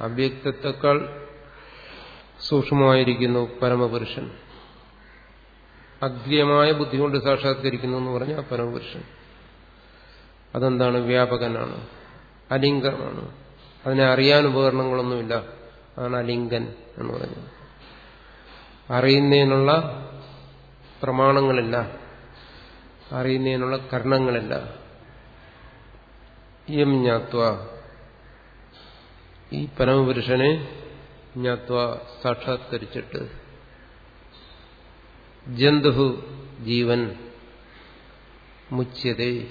അവ്യക്തത്തെക്കാൾ സൂക്ഷ്മമായിരിക്കുന്നു പരമപുരുഷൻ. അദ്വ്യമായ ബുദ്ധി കൊണ്ട് സാക്ഷാത്കരിക്കുന്നു എന്ന് പറഞ്ഞാൽ പരമപുരുഷൻ. അതെന്താണ്? വ്യാപകനാണ്. അലിംഗമാണ്. അതിനെ അറിയാൻ ഉപകരണങ്ങളൊന്നുമില്ല. അതാണ് അലിംഗൻ എന്ന് പറയുന്നത്. അറിയുന്നതിനുള്ള പ്രമാണങ്ങളില്ല. അറിയുന്നതിനുള്ള കർണങ്ങളില്ല യം ജ്ഞാത്വ. ഈ പരമപുരുഷനെ ജ്ഞാത്വ സാക്ഷാത്കരിച്ചിട്ട്. ജന്തു ജീവൻ മുച്യതേ.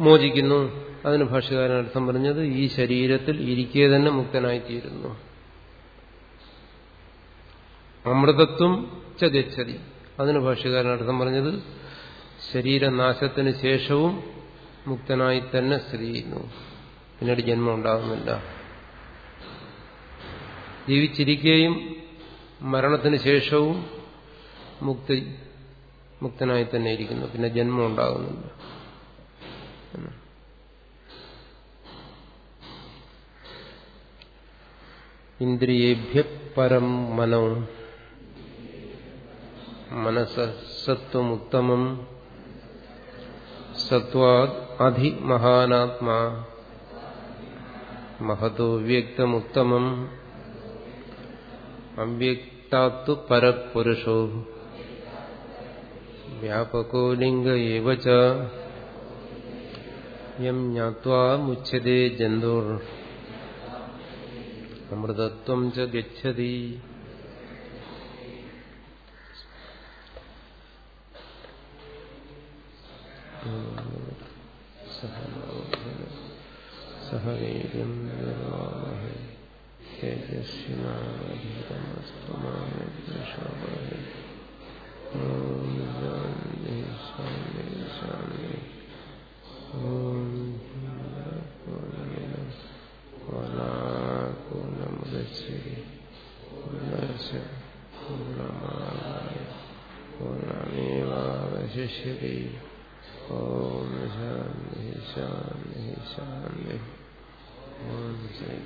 മോചിക്കുന്നു. അതിന് ഭാഷകാരൻ അർത്ഥം പറഞ്ഞത് ഈ ശരീരത്തിൽ ഇരിക്കെ തന്നെ മുക്തനായിത്തീരുന്നു. അമൃതത്വം ച ഗച്ഛതി അതിന് ഭാഷകാരൻ അർത്ഥം പറഞ്ഞത് ശരീരനാശത്തിന് ശേഷവും മുക്തനായി തന്നെ സ്ഥിതി ചെയ്യുന്നു. പിന്നീട് ജന്മം ഉണ്ടാകുന്നില്ല. ജീവിച്ചിരിക്കുകയും മരണത്തിന് ശേഷവും മുക്തി മുക്തനായി തന്നെ ഇരിക്കുന്നു. പിന്നെ ജന്മം ഉണ്ടാകുന്നില്ല. ഇന്ദ്രിയേഭ്യ പരം മനോ മനസ്സ സത്വമുത്തമം സത്വാദ് അധിമഹാനാത്മാ മഹതോ വ്യക്തമുത്തമം അവ്യക്താത്തു പരപുരുഷോ വ്യാപകോ ലിംഗ ഏവ ച യം ജ്ഞാത്വാ മുച്യതേ ജന്തുർ അമൃതത്വം ച ഗച്ഛതി സഹ വീര്യം നിർവാഹേ തേജസ്വിനാധീതമസ്തുമാഷാവഹേ ഓം ശാന്തി ശാന്തി ശാന്തി ഓം പൂർണമുദശ്ശേരി പൂർണമായ പൂർണമേവാവശിഷ്യതി ഓം ശാന്തി ശാന്തി ശാന്തി ഓം ശ്രീ